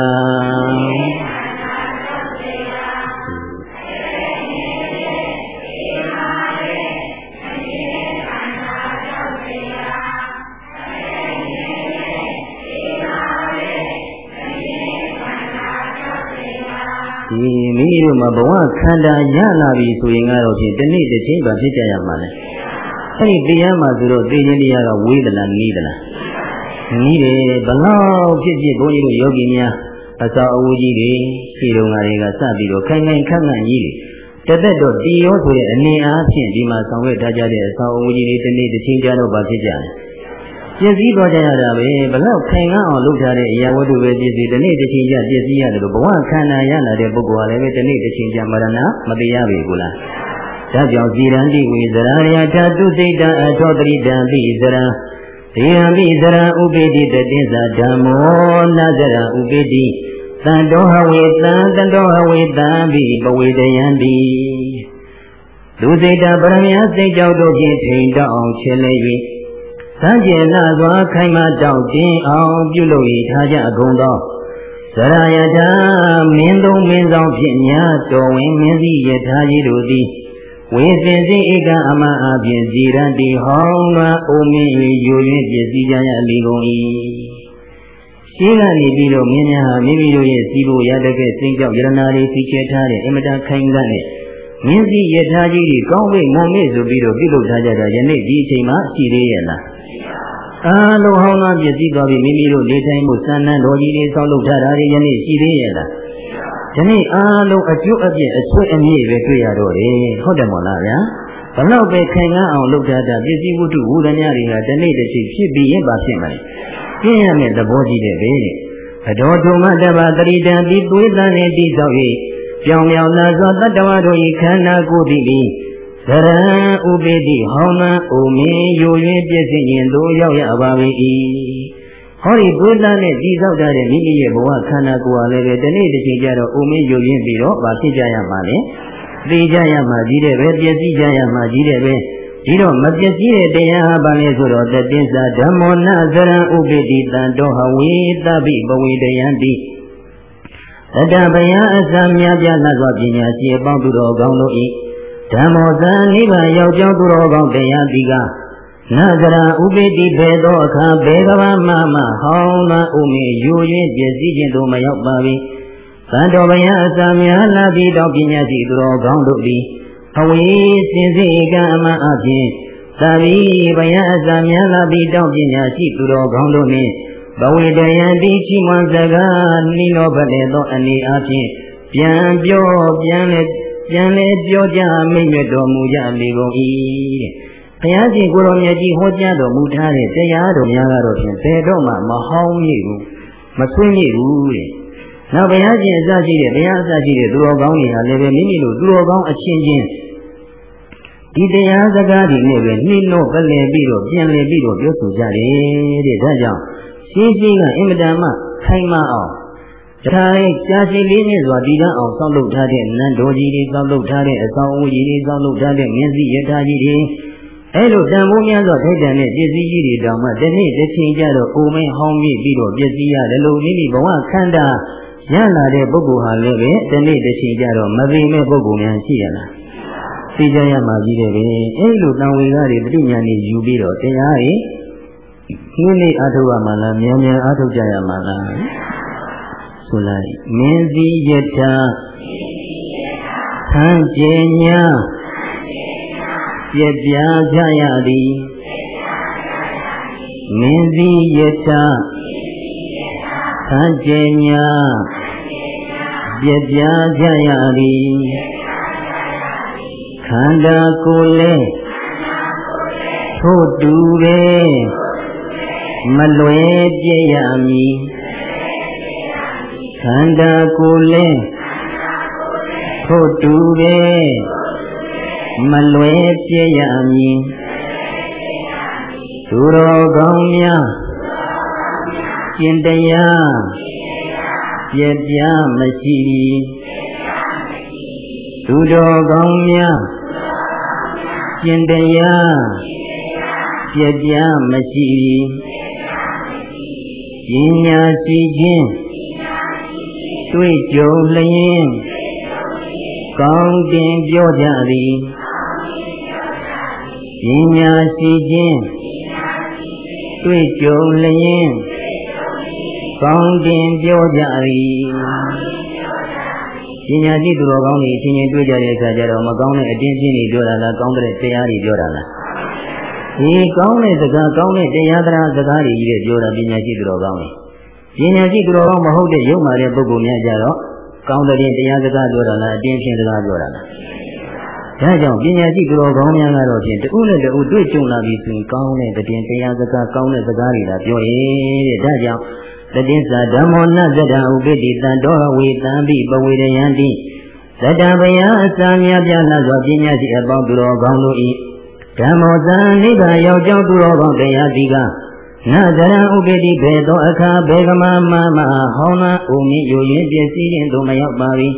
တို့မှာဘဝခန္ဓာရလာပြီဆိုရင်ကတော့ဖြင့်ဒီနေ့တစ်ချိန်ပါဖြစ်ကြရမှာလေအဲ့ဒီတရားမှာဆိုတော့သိခြင်းတရားကဝေးသလားနီးသလားနီးတယ်ဘလောက်ဖြစ်ဖြစ်ဘုန်းကြီးတို့ယောဂီများအစာအဝူကြီးတွေခြေတော်ငါတွေကစပြီးတော့ခိုင်ခိုင်ခန့်ခန့်ကြီးတွေတသက်တော့တီရောဆိုတဲ့အနေအားဖြင့်ဒီမှာဆောင်ရွက်ထားကြတဲ့အစာအဝူကြီးတွေဒီနေ့တစ်ချိန်ကြတော့ပါဖြစ်ကြတယ် ပြည့်စည်သွားကြရတာပဲဘလောက်ခိုင်ငန်းအောင်လုပ်ထားတဲ့အရာဝတ္ထုပဲပြည့်စည်ဒီနေ့တစ်ချိန်ကျပြည့်စည်ရတယ်လို့ဘဝခန္ဓာရလာတဲ့ပုဂ္ဂိုလ်ကလည်းပဲဒီနေ့တစ်ချိန်ကျမရဏမသိရပြီဘူးလားဒါကြောင့်ဇီရန္တိဝိဇရာရယဓာတုစိတ်တအထောတရိတံပိဇရာဒေဟံပိဇရာဥပိတိတတိသဓမ္မောနဇရာဥပိတိတန်တောဟဝေတံတန်တောဟဝေတံပိပဝေတယံတိလူစိတ်တပရမယစိတ်ကြောင့်တို့ဖြင့်ထိန်တောက်အောင်ခြေလဲ၍ စံကျင်နာစွာခိုင်မာတောင့်တင်းအောင်ပြုလုပ်၏ထားကြအကုန်သောသရယထာမင်းသုံးမင်းဆောင်ဖြင့်ညာတော်ဝင်မင်းစည်းယထာကြီးတို့သည်ဝေစင်စိဧကအမအပြင်ဇီရန်တိဟောင်းလွာအိုမင်း၍ယူ၍ပြည့်စည်ကြရလေကုန်၏ရှင်းကနေပြီးတော့မင်းများဟာမိမိတို့ရဲ့စီးဖို့ရတဲ့ကစိတ်ကြောင့်ယရနာတွေစီချဲထားတဲ့အင်မတန်ခိုင်ခံ့တဲ့မြင်းစည်းယထာကြီးတွေကောင်းဝိမွန်မေ့ဆိုပြီးတော့ပြုလုပ်ထားကြတာယနေ့ဒီအချိန်မှာရှိသေးရဲ့လား အားလုံးဟောင်းသားပြည့်စည်သွားပြီမိမိတို့နေထိုင်မှုစံနှံတော်ကြီးတွေဆောက်လုပ်ထားတာတွေယနေ့ရှိသေးရဲ့လားဒီနေ့အားလုံးအကျိုးအပြည့်အဆွေအမြည့်ပဲတွေ့ရတော့တယ်ဟုတ်တယ်မို့လားဗျာဘလောက်ပဲခိုင်ငန်းအောင်လုပ်ထားတာပစ္စည်းဝတ္ထုဝူရဏတွေဟာဒီနေ့တစ်ချိန်ဖြစ်ပြီးရင်ပါဖြစ်မယ်ပြင်းရမယ့်သဘောကြီးတဲ့ပဲအတော်ထုံမတပါတရိတံပြီးသွေးတန်နဲ့တိဆောက်၍ပြောင်မြောင်လာသောတတ္တဝါတို့၏ခန္ဓာကိုယ်သည် ဇရံဥပိတိဟောင်းမှအိုမင်းယို၍ပြည့်စည်ရင်သို့ရောက်ရပါ၏ဟောဒီဘုရားနဲ့တိဆောက်တဲ့မိမိရဲ့ဘဝခန္ဓာကိုယ်ဟာလည်းပဲဒီနေ့တစ်ချိန်ကျတော့အိုမင်းယိုရင်းပြီးတော့ဗာဖြစ်ကြရမှာလေသိကြရမှာကြီးတဲ့ပဲပြည့်စည်ကြရမှာကြီးတဲ့ပဲဒီတော့မပြည့်စည်တဲ့တရားဟာဘာလဲဆိုတော့တတိသဓမ္မောနဇရံဥပိတိတံတောဟဝေတပိပဝေတယံတိအတ္တဗယအစမြတ်ပြတ်သောပညာရှိအပေါင်းသူတော်ကောင်းတို့ဤ ဓမ္မောသံနိဗ္ဗာန်ရောက်ကြောင်းသူတော်ကောင်းတရားတိကနဂရဥပိတိဘေသောအခါဘေကဗမမဟောင်းမဥမေယူ၍ပြည့်စည်ခြင်းသို့မရောက်ပါ၏သံတော်ဘယအစများလာပြီးတော့ပညာရှိသူတော်ကောင်းတို့သည်အဝေးစင်စေကံအမှအဖြစ်သာဘိဘယအစများလာပြီးတော့ပညာရှိသူတော်ကောင်းတို့နှင့်ဘဝေတယံတိချီးမွမ်းစကားနိနောပလေသောအနေအချင်းပြန်ပြောပြန်လေ ပြန်လေပြောကြမိတ်မြတ်တော်မူကြလေကုန်၏တဲ့ဘုရားရှင်ကိုရောမြတ်ကြီးဟောကြားတော်မူထားတဲ့တရားတော်များကတော့ဖြင့်ဘယ်တော့မှမဟောင်းမြည်ဘူးမဆွေးမြည်ဘူးတဲ့နောက်ဘုရားရှင်အစရှိတဲ့ဘုရားအစရှိတဲ့သူတော်ကောင်းတွေဟာလည်းပဲမိမိတို့သူတော်ကောင်းအချင်းချင်းဒီတရားစကားတွေနဲ့ပဲနှိမ့်လို့ပလည်ပြီးတော့ပြန်လည်ပြီးတော့ပြောဆိုကြတယ်တဲ့ဒါကြောင့်ရှင်းရှင်းကအင်မတန်မှခိုင်မာအောင် တရားရဲ့ကြာရှည်လေးနဲ့စွာတည်တံ့အောင်စောင့်လုပ်ထားတဲ့နန်းတော်ကြီးတွေစောင့်လုပ်ထားတဲ့အဆောင်အဦကြီးတွေစောင့်လုပ်ထားတဲ့မြင်းစီရထားကြီးတွေအဲလိုတန်ဖိုးများသောထိုက်တန်တဲ့ပစ္စည်းကြီးတွေတောင်မှတစ်နေ့တစ်ချိန်ကြတော့အိုမင်းဟောင်းမြင့်ပြီးတော့ပစ္စည်းရတယ်လို့မိမိဘဝခန္ဓာရလာတဲ့ပုဂ္ဂိုလ်ဟာလည်းပဲတစ်နေ့တစ်ချိန်ကြတော့မသိမဲ့ပုဂ္ဂိုလ်များရှိရလားသိကြရမှာကြီးတယ်ပဲအဲလိုတန်ဝေကတွေပဋိညာဉ်တွေယူပြီးတော့တရားတွေနှင်းနေအားထုတ်ရမှာလားမြန်မြန်အားထုတ်ကြရမှာလား ဆိုလိုက်မင်းစည်းယထာသံကျေညာပြပြကြရသည်မင်းစည်းယထာသံကျေညာပြပြကြရသည်ခန္ဓာကိုယ်လဲထို့တူပဲမလွယ်ပြရမည် ခန္ဓာကိုယ်လဲထို့တူပဲမလွယ်ပြရမည်သူတော်ကောင်းများကျင့်တရားပြပြမရှိသူတော်ကောင်းများကျင့်တရားပြပြမရှိပညာရှိခြင်း တွေ့ကြုံလျင်ကောင်းတင်ပြောကြသည်ပညာရှိခြင်းတွေ့ကြုံလျင်ကောင်းတင်ပြောကြသည်ပညာရှိသူတော်ကောင်းတွေအချင်းချင်းတွေ့ကြတဲ့အခါကျတော့မကောင်းတဲ့အတင်းချင်းတွေပြောတာလားကောင်းတဲ့တရားတွေပြောတာလားဒီကောင်းတဲ့စကားကောင်းတဲ့တရားတရားစကားတွေကြီးတဲ့ပြောတာပညာရှိသူတော်ကောင်းတွေ ပညာရှိသူတော်ကောင်းမဟုတ်တဲ့ရုပ်မာတဲ့ပုဂ္ဂိုလ်များကြတော့ကောင်းတဲ့တရားစကားပြောတာလားအတင်းချင်းစကားပြောတာလားဒါကြောင့်ပညာရှိသူတော်ကောင်းများကတော့ဖြင့်တဦးနဲ့တဦးတွေ့ကြုံလာပြီဆိုရင်ကောင်းတဲ့တည်တရားစကားကောင်းတဲ့စကားတွေလာပြောရဲ့တဲ့ဒါကြောင့်တတိသဓမ္မောနသတ္တဥပိတိတံတောဝေတံပိပဝေရယံတိသတ္တဗယအစာမြတ်ပြတ်သောပညာရှိအပေါင်းသူတော်ကောင်းတို့၏ဓမ္မောသံနိဗ္ဗာန်ရောက်ကြောင်းသူတော်ကောင်းတရားတိက နဇရံဥပိတိဘေသောအခါဘေကမမမဟောင်းနာဥမိယိုရင်ပြည့်စည်ခြင်းသို့မရောက်ပါ၏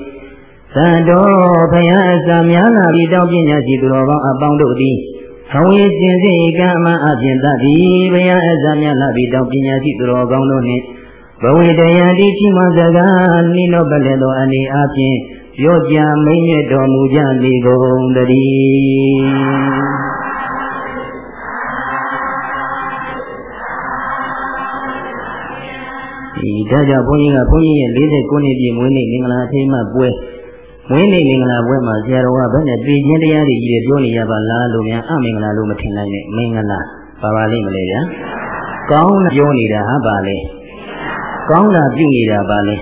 သံတော်ဘုရားအစာများလာပြီးတောင်းပညာရှိသူတော်ကောင်းအပေါင်းတို့သည်ဘဝေကျင်စေကံအမအပြင်သတိဘုရားအစာများလာပြီးတောင်းပညာရှိသူတော်ကောင်းတို့နှင့်ဘဝေတရားတိချိမစကားနိနောပလေသောအနေအချင်းပြောကြမိတ်မြတ်တော်မူကြလေကုန်တည်း ဒီဒါကြောင့်ဘုန်းကြီးကဘုန်းကြီးရဲ့49နှစ်ပြည့်မွေးနေ့မင်္ဂလာအထိမ်းအမှတ်ပွဲမွေးနေ့မင်္ဂလာပွဲမှာဆရာတော်ကဘယ်နဲ့ပြည်ချင်းတရားတွေကြီးပြောနေရပါလားလို့များအမင်္ဂလာလို့မထင်နိုင်နဲ့မင်္ဂလာပါပါလိမ့်မလဲဗျာကောင်းပြောနေတာဟာပါလေကောင်းတာပြုနေတာပါလေ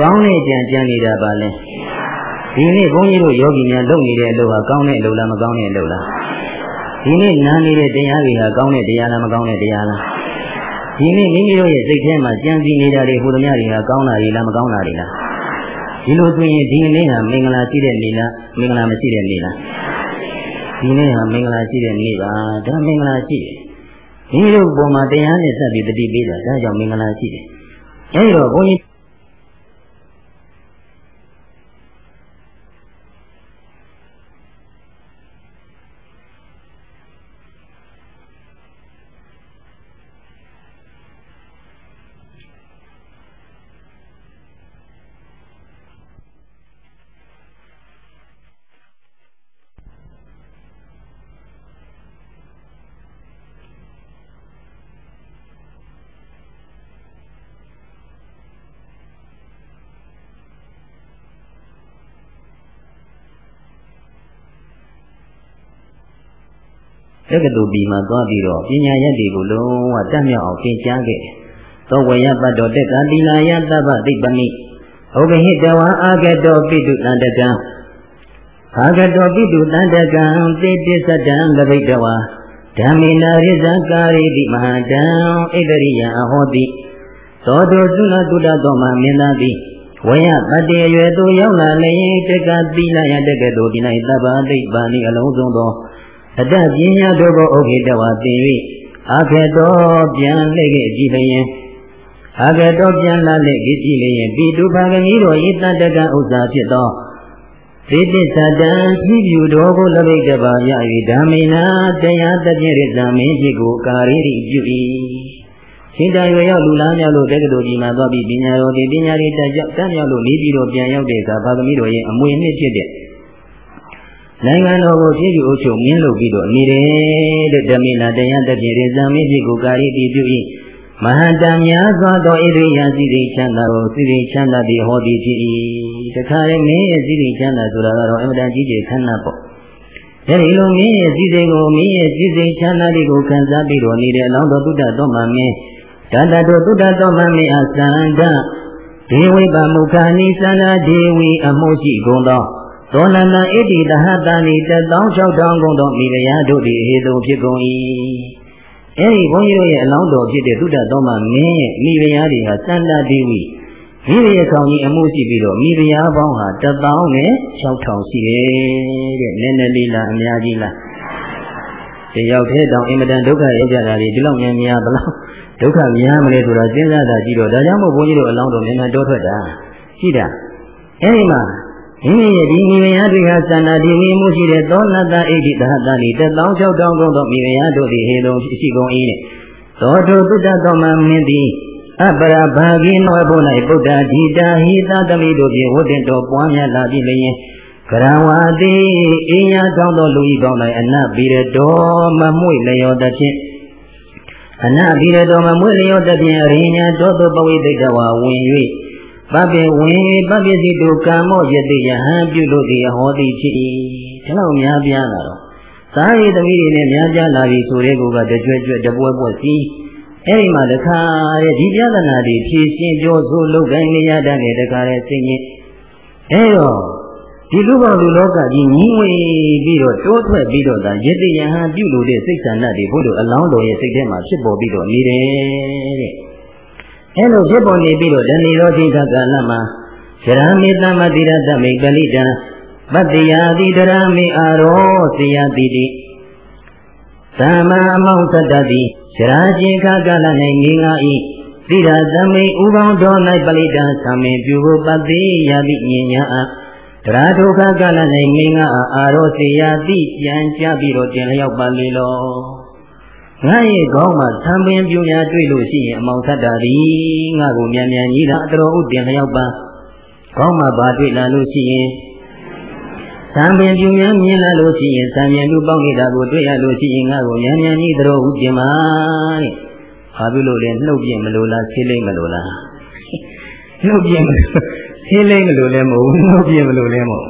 ကောင်းတဲ့ကြံကြံနေတာပါလေဒီနေ့ဘုန်းကြီးတို့ယောဂီများလုပ်နေတဲ့အလုပ်ဟာကောင်းတဲ့အလုပ်လားမကောင်းတဲ့အလုပ်လားဒီနေ့နားနေတဲ့တရားတွေဟာကောင်းတဲ့တရားလားမကောင်းတဲ့တရားလား ဒီနေ့မိမိတို့ရဲ့စိတ်ထဲမှာကြံစည်နေတာတွေဟိုသမျှတွေကကောင်းတာတွေလားမကောင်းတာတွေလားဒီလိုဆိုရင်ဒီနေ့ဟာမင်္ဂလာရှိတဲ့နေ့လားမင်္ဂလာမရှိတဲ့နေ့လားဒီနေ့ဟာမင်္ဂလာရှိတဲ့နေ့ပါဒါမင်္ဂလာရှိတယ်မိမိတို့ပုံမှာတရားနဲ့ဆက်ပြီးတတိပေးတာဒါကြောင့်မင်္ဂလာရှိတယ်အဲဒီတော့ဘုန်းကြီး တက္ကသိုလ်ပြည်မှာသွားပြီးတော့ပညာရက်တွေကိုလုံးဝတတ်မြောက်အောင်သင်ကြားခဲ့တယ်။သောဝယပတ္တောတက္ကတိလာယတပ္ပသိပ္ပမိဩဘဟိတဝံအာဂတောပိတုတန္တကံအာဂတောပိတုတန္တကံသေပစ္စတံလဘိတဝါဓမ္မေနာရိဇကာရိတိမဟာတံဣတရိယအဟောတိသောတုသုလတုတ္တသောမမင်းသားသည်ဝယပတ္တေရွယ်သို့ရောက်လာလျင်တက္ကတိလာယတက္ကသိုလ်ဒီ၌တပ္ပသိပ္ပနိအလုံးစုံသော အတ္တပညာတို့ကိုဥခိတဝသိ၍အာခေတောပြန်လှည့်ခဲ့ကြည့်လျင်အာခေတောပြန်လာလှည့်ခဲ့ကြည့်လျင်ပိတုဖာကကြီးတို့ဤတတ္တကဥစ္စာဖြစ်သောသေတ္တတံဖြစ်ပြူတော်ကိုလပိတပါရ၍ဓမ္မေနာတရားတပြည့်ရဇမင်းဖြစ်ကိုကာရီရိပြု၏ရှင်တရွယ်ရောက်လူလားမြောက်လို့တက္ကသိုလ်ကြီးမှာသွားပြီးပညာတော်ဒီပညာတွေတက်ကြတတ်မြောက်လို့နေပြီးတော့ပြန်ရောက်တဲ့အခါဘာသမီးတော်ရဲ့အမွေနှစ်ဖြစ်တဲ့ နိုင်ငံတော်ကိုပြည်သူအုပ်ချုပ်မင်းလုပ်ပြီးတော့နေတယ်တဲ့ဓမ္မိနာတရားတပြည့်ရဇံမင်းဖြစ်ကိုကာရီတည်ပြု၏မဟာတများစွာသောဣရိယာစီရိချမ်းသာကိုစီရိချမ်းသာသည်ဟောသည်ဖြစ်၏တခါလေမင်းရဲ့စီရိချမ်းသာဆိုတာကတော့အမတန်ကြီးကျယ်ခမ်းနားပေါ့အဲဒီလိုမင်းရဲ့စီစိတ်ကိုမင်းရဲ့စီစိတ်ချမ်းသာလေးကိုခံစားပြီးတော့နေတဲ့အလောင်းတော်တုဒ္ဒတော်မှာမင်းတတတောတုဒ္ဒတော်မှာမင်းအစန္ဒဒေဝိပမုခာနိသန္ဒဒေဝီအမှုရှိကုန်သော သောနနာဣတိတဟတနိတသော6000ကုန်သောမိဖုရားတို့သည်ဟေတုဖြစ်ကုန်၏အဲဒီဘုန်းကြီးတို့ရဲ့အလောင်းတော်ဖြစ်တဲ့သုဒ္ဓသောမမင်းရဲ့မိဖုရားတွေဟာစန္ဒဒေဝီမိဖုရားဆောင်ကြီးအမှုရှိပြီးတော့မိဖုရားပေါင်းဟာ1000နဲ့6000ရှိတယ်တဲ့နည်းနည်းလေးလားအများကြီးလားတယောက်တည်းတောင်အင်မတန်ဒုက္ခရောက်ကြတာတွေဒီလောက်များများဘလောက်ဒုက္ခများမလဲဆိုတာစဉ်းစားတာကြည့်တော့ဒါကြောင့်မို့ဘုန်းကြီးတို့အလောင်းတော်များများတောထွက်တာရှိတာအဲဒီမှာ မိမိရဲ့ဒီမိမယာတွေကသန္တာဒီဝိမှုရှိတဲ့သောနတဣတိသဟတလိတသော၆တောင်းကုန်သောမိမယာတို့သည်ဟေလုံးရှိကုန်၏သောတုတုတ္တသောမမင်းသည်အပရဘာဂိနောဘု၌ဗုဒ္ဓဓိတာဟိသတမိတို့ဖြင့်ဝတ္တတော်ပွားများလာပြီလျင်ကရဝါတိအင်းညာကောင်းသောလူဤကောင်း၌အနပိရတော်မမွေလျောတဖြင့်အနပိရတော်မမွေလျောတဖြင့်အရိညာတောသောပဝိသိတဝါဝင်၍ ပပိဝင်ပပိစီတုကံမောယတိယဟံပြုလို့ဒီဟောတိဖြစ်၏ဒီလောက်များပြားလာတော့သာရိသမီးတွေနဲ့များပြားလာပြီဆိုတဲ့ကောကတကြွကြွတပွဲပွဲစီအဲ့ဒီမှာတခါတဲ့ဒီပြဿနာတွေဖြေရှင်းပြောဆိုလုပ်ကိုင်းနေရတဲ့တခါတဲ့စိတ်ကြီးအဲ့တော့ဒီလူပေါင်းလူလောကကြီးညီဝေပြီးတော့တိုးထွက်ပြီးတော့ဒါယတိယဟံပြုလို့တဲ့စိတ်ဆန္ဒတွေဘုလိုအလောင်းတော်ရဲ့စိတ်ထဲမှာဖြစ်ပေါ်ပြီးတော့နေတယ်တဲ့ အဲလိုဖြစ်ပေါ်နေပြီးတော့ဓဏီရောဓိကကာလမှာဇရမေတ္တမတိရတမိပလိတံပတ္တိယာတိတရမေအာရောစေယတိတိသမ္မာအမောင့်သတ္တတိဇရာจิခကာလ၌ငင်္ဂါဤသီရသမိဥပေါင်းတော်၌ပလိတံသမေပြုကိုပတိယာတိညင်ညာအတရာဒုက္ခကာလ၌ငင်္ဂါအာရောစေယတိပြန်ကြပြီးတော့တင်လျောက်ပါလေလော ငါရဲ့ခေါင်းမှာသံပင်ပြူညာတွေ့လို့ရှိရင်အမောင်သတ္တာဒီငါကိုမြန်မြန်ကြီးတာအတော်ဥတင်လျောက်ပါခေါင်းမှာဘာတွေ့လာလို့ရှိရင်သံပင်ပြူညာမြင်လာလို့ရှိရင်သံမြန်လူပေါင်းနေတာကိုတွေ့ရလို့ရှိရင်ငါကိုမြန်မြန်ကြီးတော်ဥတင်ပါတဲ့ဘာဖြစ်လို့လဲနှုတ်ပြမလို့လားဆေးလိမ့်မလို့လားနှုတ်ပြမလို့ဆေးလိမ့်မလို့လည်းမဟုတ်နှုတ်ပြမလို့လည်းမဟုတ်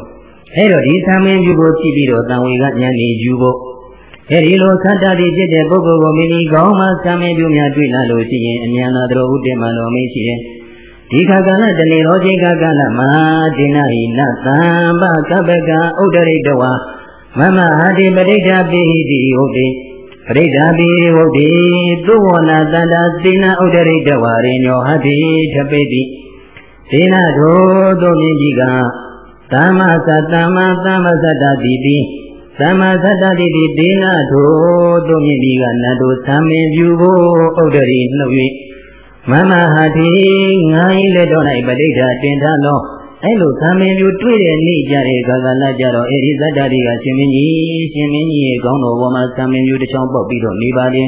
အဲ့တော့ဒီသံပင်ပြူကိုကြည့်ပြီးတော့တန်ဝေကဉာဏ်နေယူဖို့ အဲဒီလိုသတ္တတိဖြစ်တဲ့ပုဂ္ဂိုလ်ကိုမိမိကောင်းမှစံမင်းပြုများတွေ့လာလို့ရှိရင်အမြန်သာတော်ဥတ္တမတော်မင်းရှိရင်ဒီခါကလတဏီရောချိန်ကကလမှာဒိနာဟိနသံပကပ္ပကဥဒရိတဝမမဟာတိပရိဒ္ဓပိဟိတိဟုတ်တိပရိဒါပိဝုဒ္ဓေသုဝနာတန္တာသေနဥဒ္ဒရိတဝရိညောဟတိထပိတိသေနထိုသို့မြင်ကြီးကသမ္မာသတ္တမသမ္မာသတ္တတိတိ သမ္မာသတ္တတိတိဒေနထိုသို့မြင်ကြီးကနတ်တို့သံမင်ပြုဖို့ဥဒ္ဒရိနှုတ်၍မမဟာတိငါ၏လက်တော်၌ပဋိဌာတင်ထားသောအဲ့လိုသံမင်မျိုးတွေ့တဲ့နေ့ကြတဲ့ကာကလကြတော့အဲ့ဒီသတ္တတွေကရှင်မင်းကြီးရှင်မင်းကြီးရဲ့ကောင်းတော်ပေါ်မှာသံမင်မျိုးတစ်ချောင်းပေါက်ပြီးတော့နေပါလေ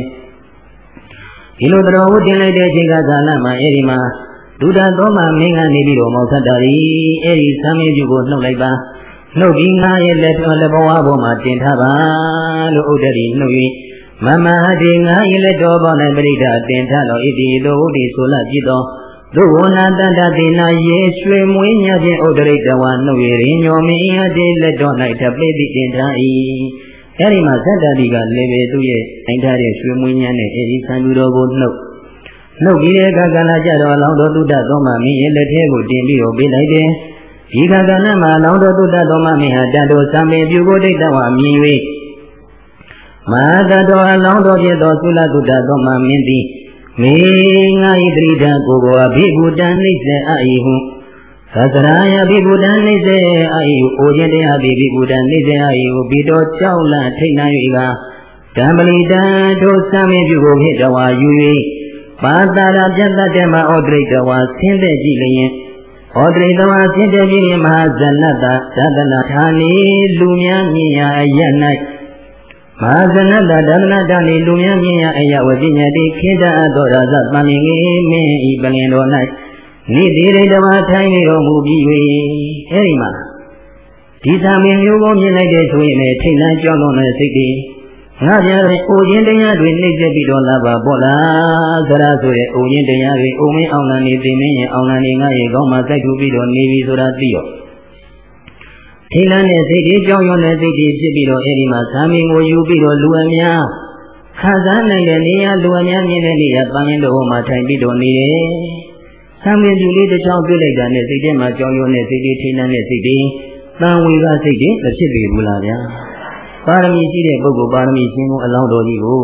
ဒီလိုတော်ဝတ်တင်လိုက်တဲ့အချိန်ကကာလမှာအဲ့ဒီမှာဒုဒသောမမင်းကနေပြီးတော့မောသတ္တရီအဲ့ဒီသံမင်မျိုးကိုနှုတ်လိုက်ပါ နှုတ်ပြီးငါရဲ့လက်တော်လက်ဘဝပေါ်မှာတင်ထားပါလို့ဥဒ္ဒရီနှုတ်၍မမဟတိငါ၏လက်တော်ပေါ်၌ပရိဒတင်ထားတော်ဣတိသောဥဒိဆိုလจิตတော်ဒုဝနာတတတိနာယေရွှေမွေးညခြင်းဥဒရိတဝနှုတ်ရင်းညောမင်းအတေလက်တော်၌တပိတိတင်ထား၏အဲဒီမှာသတ္တတိကလည်းပဲသူ့ရဲ့နိုင်ထားတဲ့ရွှေမွေးညနဲ့အဲဒီဆံသူတော်ကိုနှုတ်နှုတ်ပြီးတဲ့အခါကလည်းကြတော့အလောင်းတော်တုဒ္ဒသောမမင်းရဲ့လက်ထဲကိုတင်ပြီးတော့ပေးလိုက်တယ် ဒီခါကလည်းမှာအလောင်းတော်တုဒ္ဒသောမမင်းဟာတတ်တော်သံပင်ပြုကိုဒိဋ္ဌဝမြင်၍မဟာတတော်အလောင်းတော်ဖြစ်သောသုလတုဒ္ဒသောမမင်းသည်မေငါဤတိဋ္ဌကိုကိုအဘိဗုဒ္ဓနှိစေအာယဟုသသရာယဘိဗုဒ္ဓနှိစေအာယဟုအိုခြင်းတရားဘိဗုဒ္ဓနှိစေအာယဟုဘိတော်ကြောက်လန့်ထိတ်နှံ၍ကဓမ္မလိတံတို့သံမေပြုကိုဖြစ်တော်ဝါယူ၍ပါတာရပြတ်တတ်တဲ့မှာဩဒိဋ္ဌဝါဆင်းသက်ကြည့်လျင် ဩဒိဋ္ဌဝါဆင်းသက်ကြည့်လျင်မဟာဇနတသဒနာဌာနီလူများမြင်ရာအရ၌မဟာဇနတဒသနာဌာနီလူများမြင်ရာအယဝတိညတိခိတအသောရသတန်ငေမင်းဤပလင်တော်၌နိတိရိတမထိုင်နေတော်မူပြီး၍အဲဒီမှာဒီသာမင်မျိုးကိုမြင်လိုက်တဲ့ဆိုရင်လည်းထိတ်လန့်ကြောက်လွန်တဲ့စိတ်တွေ ငါပြတဲ့အိုခြင်းတရားတွေနှိမ့်ဆက်ပြီးတော့လာပါပေါ့လားသရဆိုတဲ့အိုခြင်းတရားတွေအိုမင်းအောင်လန်နေသိမင်းရင်အောင်လန်နေငါရဲ့ကောင်းမှစိုက်ထူပြီးတော့နေပြီဆိုတာသိရောထိလန်းတဲ့စိတ်တွေကြောင်းရွံ့တဲ့စိတ်တွေဖြစ်ပြီးတော့အဲဒီမှာသာမင်ကိုယူပြီးတော့လူအများခံစားနိုင်တဲ့နေရာလူအများမြင်တဲ့နေရာပန်းရင်တော်မှာထိုင်ပြီးတော့နေတယ်။သာမင်ပြူလေးတစ်ချောင်းတွေ့လိုက်တာနဲ့စိတ်ထဲမှာကြောင်းရွံ့တဲ့စိတ်တွေထိလန်းတဲ့စိတ်တွေတန်ဝေကစိတ်တွေမဖြစ်ပေဘူးလားဗျာ။ ပါရမီရှိတဲ့ပုဂ္ဂိုလ်ပါရမီရှင်ကိုအလောင်းတော်ကြီးကို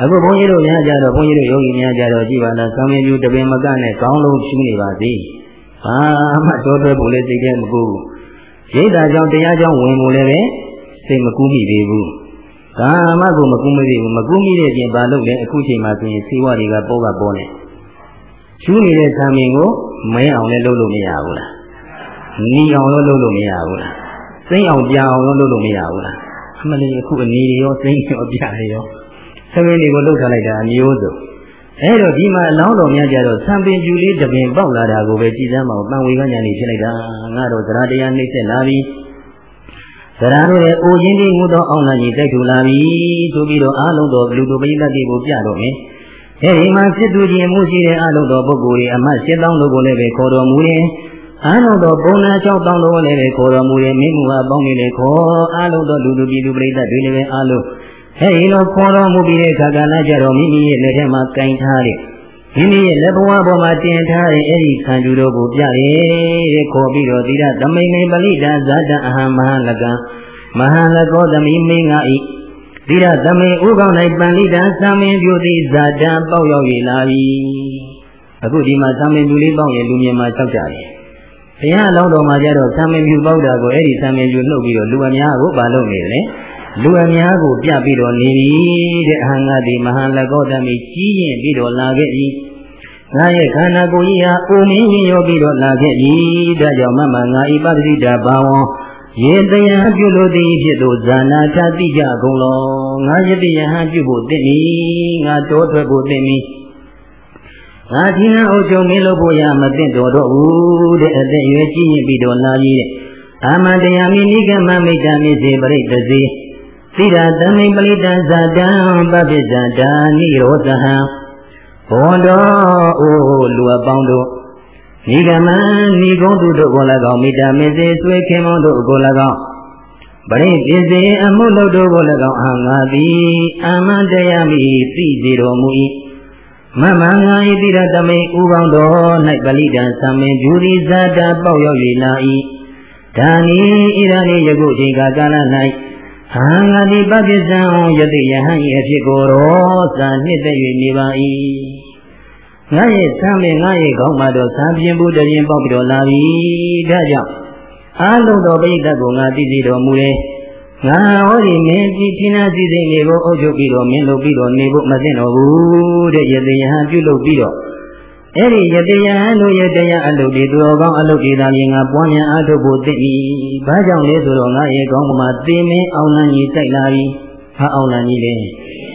အခုဘုန်းကြီးတို့များကြတော့ဘုန်းကြီးတို့ယောဂီများကြတော့ကြည်ပါလားသာမင်ပြူတပင်မကနဲ့ကောင်းလုံးဖြူနေပါစေ။ဘာမှတော်တော်ဘူးလေစိတ်ထဲမကူဘူး။ရိတ်တာကြောင့်တရားကြောင့်ဝင်မှုလည်းပဲစိတ်မကူးမိသေးဘူးကာမကိုမကူးမိသေးဘူးမကူးမိတဲ့ပြင်ဘာလို့လဲအခုချိန်မှာဆိုရင်သေဝတွေကပေါ်ကပေါ်နေကျူးနေတဲ့သံမင်ကိုမဲအောင်လည်းလုပ်လို့မရဘူးလားနီအောင်လည်းလုပ်လို့မရဘူးလားစိမ့်အောင်ပြအောင်လည်းလုပ်လို့မရဘူးလား အမလေးအခုအနေရောစိမ့်ရောပြရောသမင်းတွေကိုလှုပ်ထားလိုက်တာအမျိုးစုံအဲ့တော့ဒီမှာအလောင်းတော်များကြတော့သံပင်ပြူလေးတပင်ပေါက်လာတာကိုပဲကြည်စမ်းမအောင်တန်ဝေကညာနေဖြစ်လိုက်တာငါတော့သရတရားနှိမ့်ဆက်လာပြီသရတို့ရဲ့အိုချင်းလေးငုသောအောင်လာကြီးတိုက်ထူလာပြီဆိုပြီးတော့အာလုံးတော်လူတို့ပိဋကတိကိုပြတော့မယ်အဲဒီမှာစစ်သူကြီးမှုရှိတဲ့အာလုံးတော်ပုဂ္ဂိုလ်တွေအမတ်၈000တို့ကိုလည်းပဲခေါ်တော်မူတယ် အာလုံးတော်ပုံနာ၆000တို့ကိုလည်းပဲခေါ်တော်မူတယ်မင်းမူအပေါင်းတွေလည်းခေါ်အာလုံးတော်လူတို့ပြည်သူပိဋကတွေလည်းပဲအာလုံးအဲဒီလိုခေါ်တော်မူပြီးတဲ့အခါကလည်းကြတော့မိမိရဲ့လက်ထဲမှာကင်ထားတဲ့မိမိရဲ့လက်ဘဝပေါ်မှာတင်ထားတဲ့အဲဒီခံယူတော်ကိုပြရဲတဲ့ခေါ်ပြီးတော့သီရသမိန်မိန်ပလိတံဇာတအဟံမဟာလကံမဟာလကောသမိမင်းငါဤသီရသမိန်ဥကောင်း၌ပန္လိတံသမင်ပြုသည်ဇာတံပေါက်ရောက်ရလာပြီအခုဒီမှာသမင်ပြုလေးပေါက်ရလူမြင်မှာကြောက်ကြတယ် ဘုရားအလောင်းတော်မှာကြတော့သမင်ပြုပေါက်တာကိုအဲ့ဒီသမင်ပြုနှုတ်ပြီးတော့လူအများကိုပါလုပ်နေတယ်လူအများကိုပြပြီးတော့နေပြီတဲ့အဟံငါတိမဟာလကောတမိကြီးရင်ပြီးတော့လာခဲ့ပြီငါရဲ့ခန္ဓာကိုယ်ကြီးဟာအိုမင်းရင်ရောပြီးတော့လာခဲ့ပြီဒါကြောင့်မမငါဤပတ္တိတာဘာဝံယေတယံပြုလို့သည်ဖြစ်သောဇာနာထတိကြကုန်လောငါယတိယဟံပြုဖို့တင့်ပြီငါတောထွက်ဖို့တင့်ပြီ ငါဒီနာအုပ်ချုပ်မင်းလို့ဖို့ရမသိတော်တော့ဘူးတဲ့အသက်ရွယ်ကြီးရင်ပြီးတော့လာပြီတဲ့အာမတရားမိနိကမမိတ်တမိစေပရိတ္တစီသီရသမိန်ပလိတံဇာတံပပိဇာတာနိရောဓဟံဘောတော်အိုလူအပေါင်းတို့ဤကမံဤကုန်းသူတို့ကို၎င်းမိတာမေစေဆွေခင်မောတို့ကို၎င်းပရိပစ္စေအမှုလုပ်တို့ကို၎င်းအာငါသည်အမန္တယမိသိစေတော်မူ၏ မမငါဤတိရတမိန်ဥပေါင်းတော်၌ပလိတံသမေဂျူရီဇာတာပေါက်ရောက်၍လာ၏ဒါနီဣရဏိယခုချိန်ကာလ၌အာငါတိပပစ္စံယတိယဟံဤအဖြစ်ကိုရောစာနှစ်သက်၍နေပါ၏ငါရဲ့သံမေငါရဲ့ကောင်းမတော်သံပြင်းဘူးတရင်ပေါက်ပြီးတော့လာပြီဒါကြောင့်အာလုံးတော်ပိဋကကိုငါသိသိတော်မူတယ် ငါဟောဒီမင်းပြည်ဌိနာစည်းစိမ်တွေကိုအုပ်ချုပ်ပြီးတော့မင်းလုပ်ပြီးတော့နေဖို့မသိတော့ဘူးတဲ့ယတိယဟံပြုလုပ်ပြီးတော့အဲ့ဒီယတယံတို့ယတယအလုပ်တွေသူတော်ကောင်းအလုပ်တွေသာရင်ငါပွားများအားထုတ်ဖို့သိ၏။ဘာကြောင့်လဲဆိုတော့ငါရဲ့ကောင်းကမှာသေမင်းအောင်လန်းကြီးတိုက်လာပြီ။ဟာအောင်လန်းကြီးလေ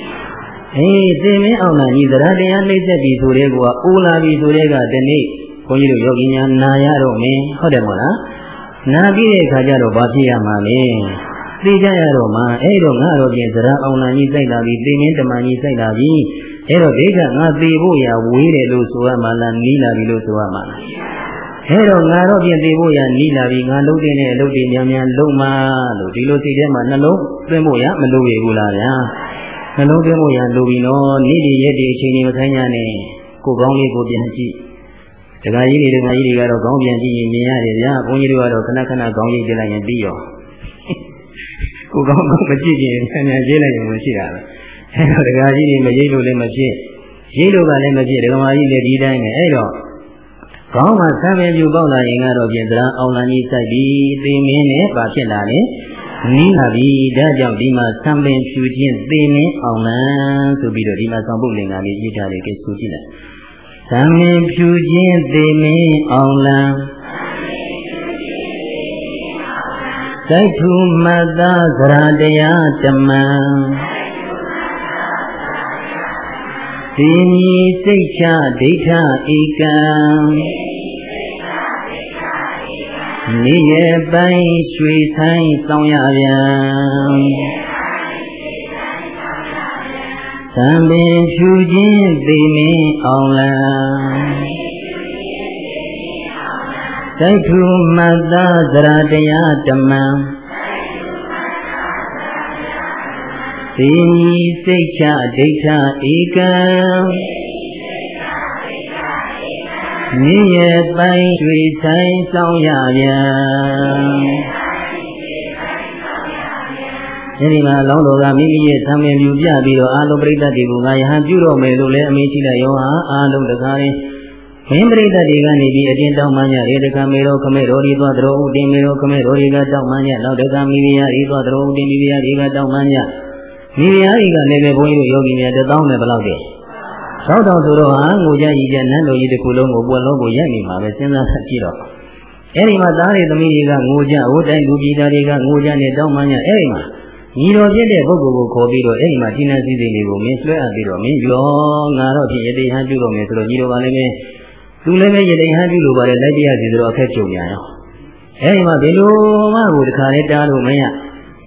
။အေးသေမင်းအောင်လန်းကြီးသရတရားနှိမ့်သက်ပြီဆိုတဲ့ကွာအိုးလာပြီဆိုတဲ့ကဒီနေ့ဘုန်းကြီးတို့ယောဂီများနာရတော့မင်းဟုတ်တယ်မို့လား။နာပြီးတဲ့အခါကျတော့ဘာဖြစ်ရမှာလဲ။ သိကြရတော့မှအဲ့တော့ငါတော့ပြင်သရအောင်လန်းကြီးတိုက်လာပြီသေမင်းတမန်ကြီးတိုက်လာပြီ။အဲ့တော့ဒိဋ္ဌငါသေဖို့ရဝေးတယ်လို့ဆိုရမှာလားနီးလာပြီလို့ဆိုရမှာလားအဲ့တော့ငါတော့ပြင်သေဖို့ရနီးလာပြီငါလုံးတင်တဲ့အလုပ်တွေများများလုံးမလို့ဒီလိုစိတ်ထဲမှာနှလုံးသွင်းဖို့ရမလိုရဘူးလားဗျာနှလုံးသွင်းဖို့ရလိုပြီနော်နေ့ဒီရက်ဒီအချိန်ကြီးမခိုင်းကြနဲ့ကိုကောင်းလေးကိုပြန်ကြည့်ဒကာကြီးတွေဒကာကြီးတွေကတော့ခေါင်းပြန်ကြည့်ရင်မြင်ရတယ်ဗျာဘုန်းကြီးတို့ကတော့ခဏခဏခေါင်းရိပ်ပြလိုက်ရင်ပြီးရော ကိုကောင်းကောင်းမကြည့်ရင်ဆံညာရေးလိုက်ရင်မရှိတာပဲအဲတော့ဒကာကြီးတွေမရိပ်လို့လည်းမဖြစ်ရိပ်လို့ကလည်းမဖြစ်ဒကာမကြီးလည်းဒီတိုင်းပဲအဲတော့ကောင်းမှဆံပင်ပြူပေါက်လာရင်ကတော့ပြင်သရအောင်လန်ကြီးစိုက်ပြီးသိမင်းနဲ့ပါဖြစ်လာတယ်နီးလာပြီဒါကြောင့်ဒီမှာဆံပင်ဖြူခြင်းသိမင်းအောင်လန်ဆိုပြီးတော့ဒီမှာဆောင်ပုတ်လင်္ကာလေးရေးထားတယ်ကဲဆိုကြည့်လိုက်ဆံပင်ဖြူခြင်းသိမင်းအောင်လ စိုက်ထူမတ္တသရတရားဓမ္မသိမည်စိတ်ချဒိဋ္ဌဧကံနေရပိုင်းရွှေဆိုင်ဆောင်ရပြန်သံပင်ဖြူခြင်းသိမင်းအောင်လံ တိုက်ထူမတ္တသရတရားဓမ္မသေနီစိတ်ချဒိဋ္ဌဧကံမြင့်ရပိုင်းရွှေဆိုင်ဆောင်ရပြန်အဲဒီမှာလောင်းတော်ကမိမိရဲ့သံမြင်ပြပြပြီးတော့အာလုံးပရိသတ်တွေကိုငါယဟန်ပြုတော်မယ်လို့လည်းအမေးရှိလိုက်ရောဟာအာလုံးတကားရင် မင်းပရိသတ်တွေကနေပြီးအတင်းတောင်းမှညရေတကမေတော်ခမေတော်ဒီသွားတော်ဥတင်မေတော်ခမေတော်တွေကတောင်းမှညနောက်တကမိမိယဤသွားတော်ဥတင်မိမိယတွေကတောင်းမှညမိဖုရားကြီးကလည်းပဲဘုန်းကြီးတို့ယောဂီများတသောနဲ့ဘယ်လောက်တည်းသောတောင်ဆိုတော့ဟာငိုကြကြီးကြနန်းတော်ကြီးတစ်ခုလုံးကိုပွက်လုံးကိုရိုက်နေမှာပဲစဉ်းစားကြည့်တော့အဲ့ဒီမှာသားတွေသမီးတွေကငိုကြဟိုတိုင်းလူပြည်သားတွေကငိုကြနေတောင်းမှန်းရအဲ့ဒီမှာညီတော်ဖြစ်တဲ့ပုဂ္ဂိုလ်ကိုခေါ်ပြီးတော့အဲ့ဒီမှာတိနာစည်းစိမ်တွေကိုမင်းလွှဲအပ်ပြီးတော့မင်းရောငါတော့ဖြစ်ယတိဟန်ပြုလို့မယ်ဆိုတော့ညီတော်ကလည်းမင်း သူလည်းပဲယတိဟန်ပြုလို့ပါလေလိုက်ပြရစီဆိုတော့အခက်ကြုံရအောင်အဲ့ဒီမှာဘယ်လိုမှကိုတခါလေးတားလို့မရ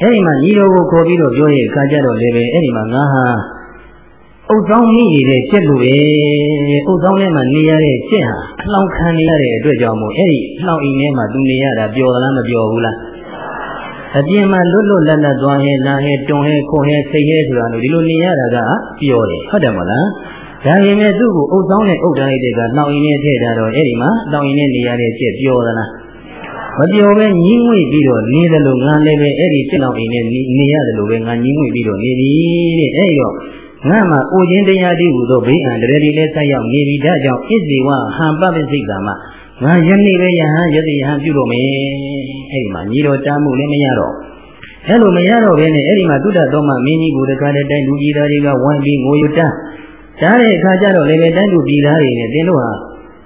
အဲ့ဒီမှာညီတော်ကိုခေါ်ပြီးတော့ပြောရင်အခါကျတော့လည်းပဲအဲ့ဒီမှာငါဟာအုတ်ဆောင်မိနေတဲ့ချက်လို့ပဲအုတ်ဆောင်ထဲမှာနေရတဲ့ချက်ဟာအလောင်းခံနေရတဲ့အတွက်ကြောင့်မို့အဲ့ဒီနှောက်အိမ်ထဲမှာသူနေရတာပျော်သလားမပျော်ဘူးလားအပြင်မှာလွတ်လွတ်လပ်လပ်သွားဟဲလာဟဲတွန်ဟဲခွန်ဟဲစိတ်ဟဲဆိုတာလို့ဒီလိုနေရတာကပျော်တယ်ဟုတ်တယ်မလား ဒါရင်လည်းသူ့ကိုအုတ်ဆောင်နဲ့အုတ်ထားလိုက်တဲ့ကနှောက်အိမ်ထဲထည့်ထားတော့အဲ့ဒီမှာနှောက်အိမ်ထဲနေရတဲ့ချက်ပျော်သလားမပြောပဲညင်းငွေပြီးတော့နေတယ်လို့ငါလည်းပဲအဲ့ဒီစိတ်တော်အိမ်နဲ့နေရတယ်လို့ပဲငါညင်းငွေပြီးတော့နေပြီတဲ့အဲ့တော့ငါမှအိုခြင်းတရားတိဟုသောဘေးအန္တရာယ်တွေလည်းဆက်ရောက်နေပြီဒါကြောင့်ဣဇေဝဟံပပ္ပစိတ်ကမှာငါယနေ့ပဲယဟန်ယတိယဟန်ပြုတော့မယ်အဲ့ဒီမှာညီတော်တားမှုလည်းမရတော့အဲ့လိုမရတော့ဘဲနဲ့အဲ့ဒီမှာတုဒ္ဒတော်မှမင်းကြီးကိုတခါတည်းတိုင်းလူကြီးသားတွေကဝိုင်းပြီးငိုရတန်း ဒါတဲ့အခါကျတော့လည်းပဲတိုင်းလူပြည်သားတွေနဲ့တင်းတို့ဟာ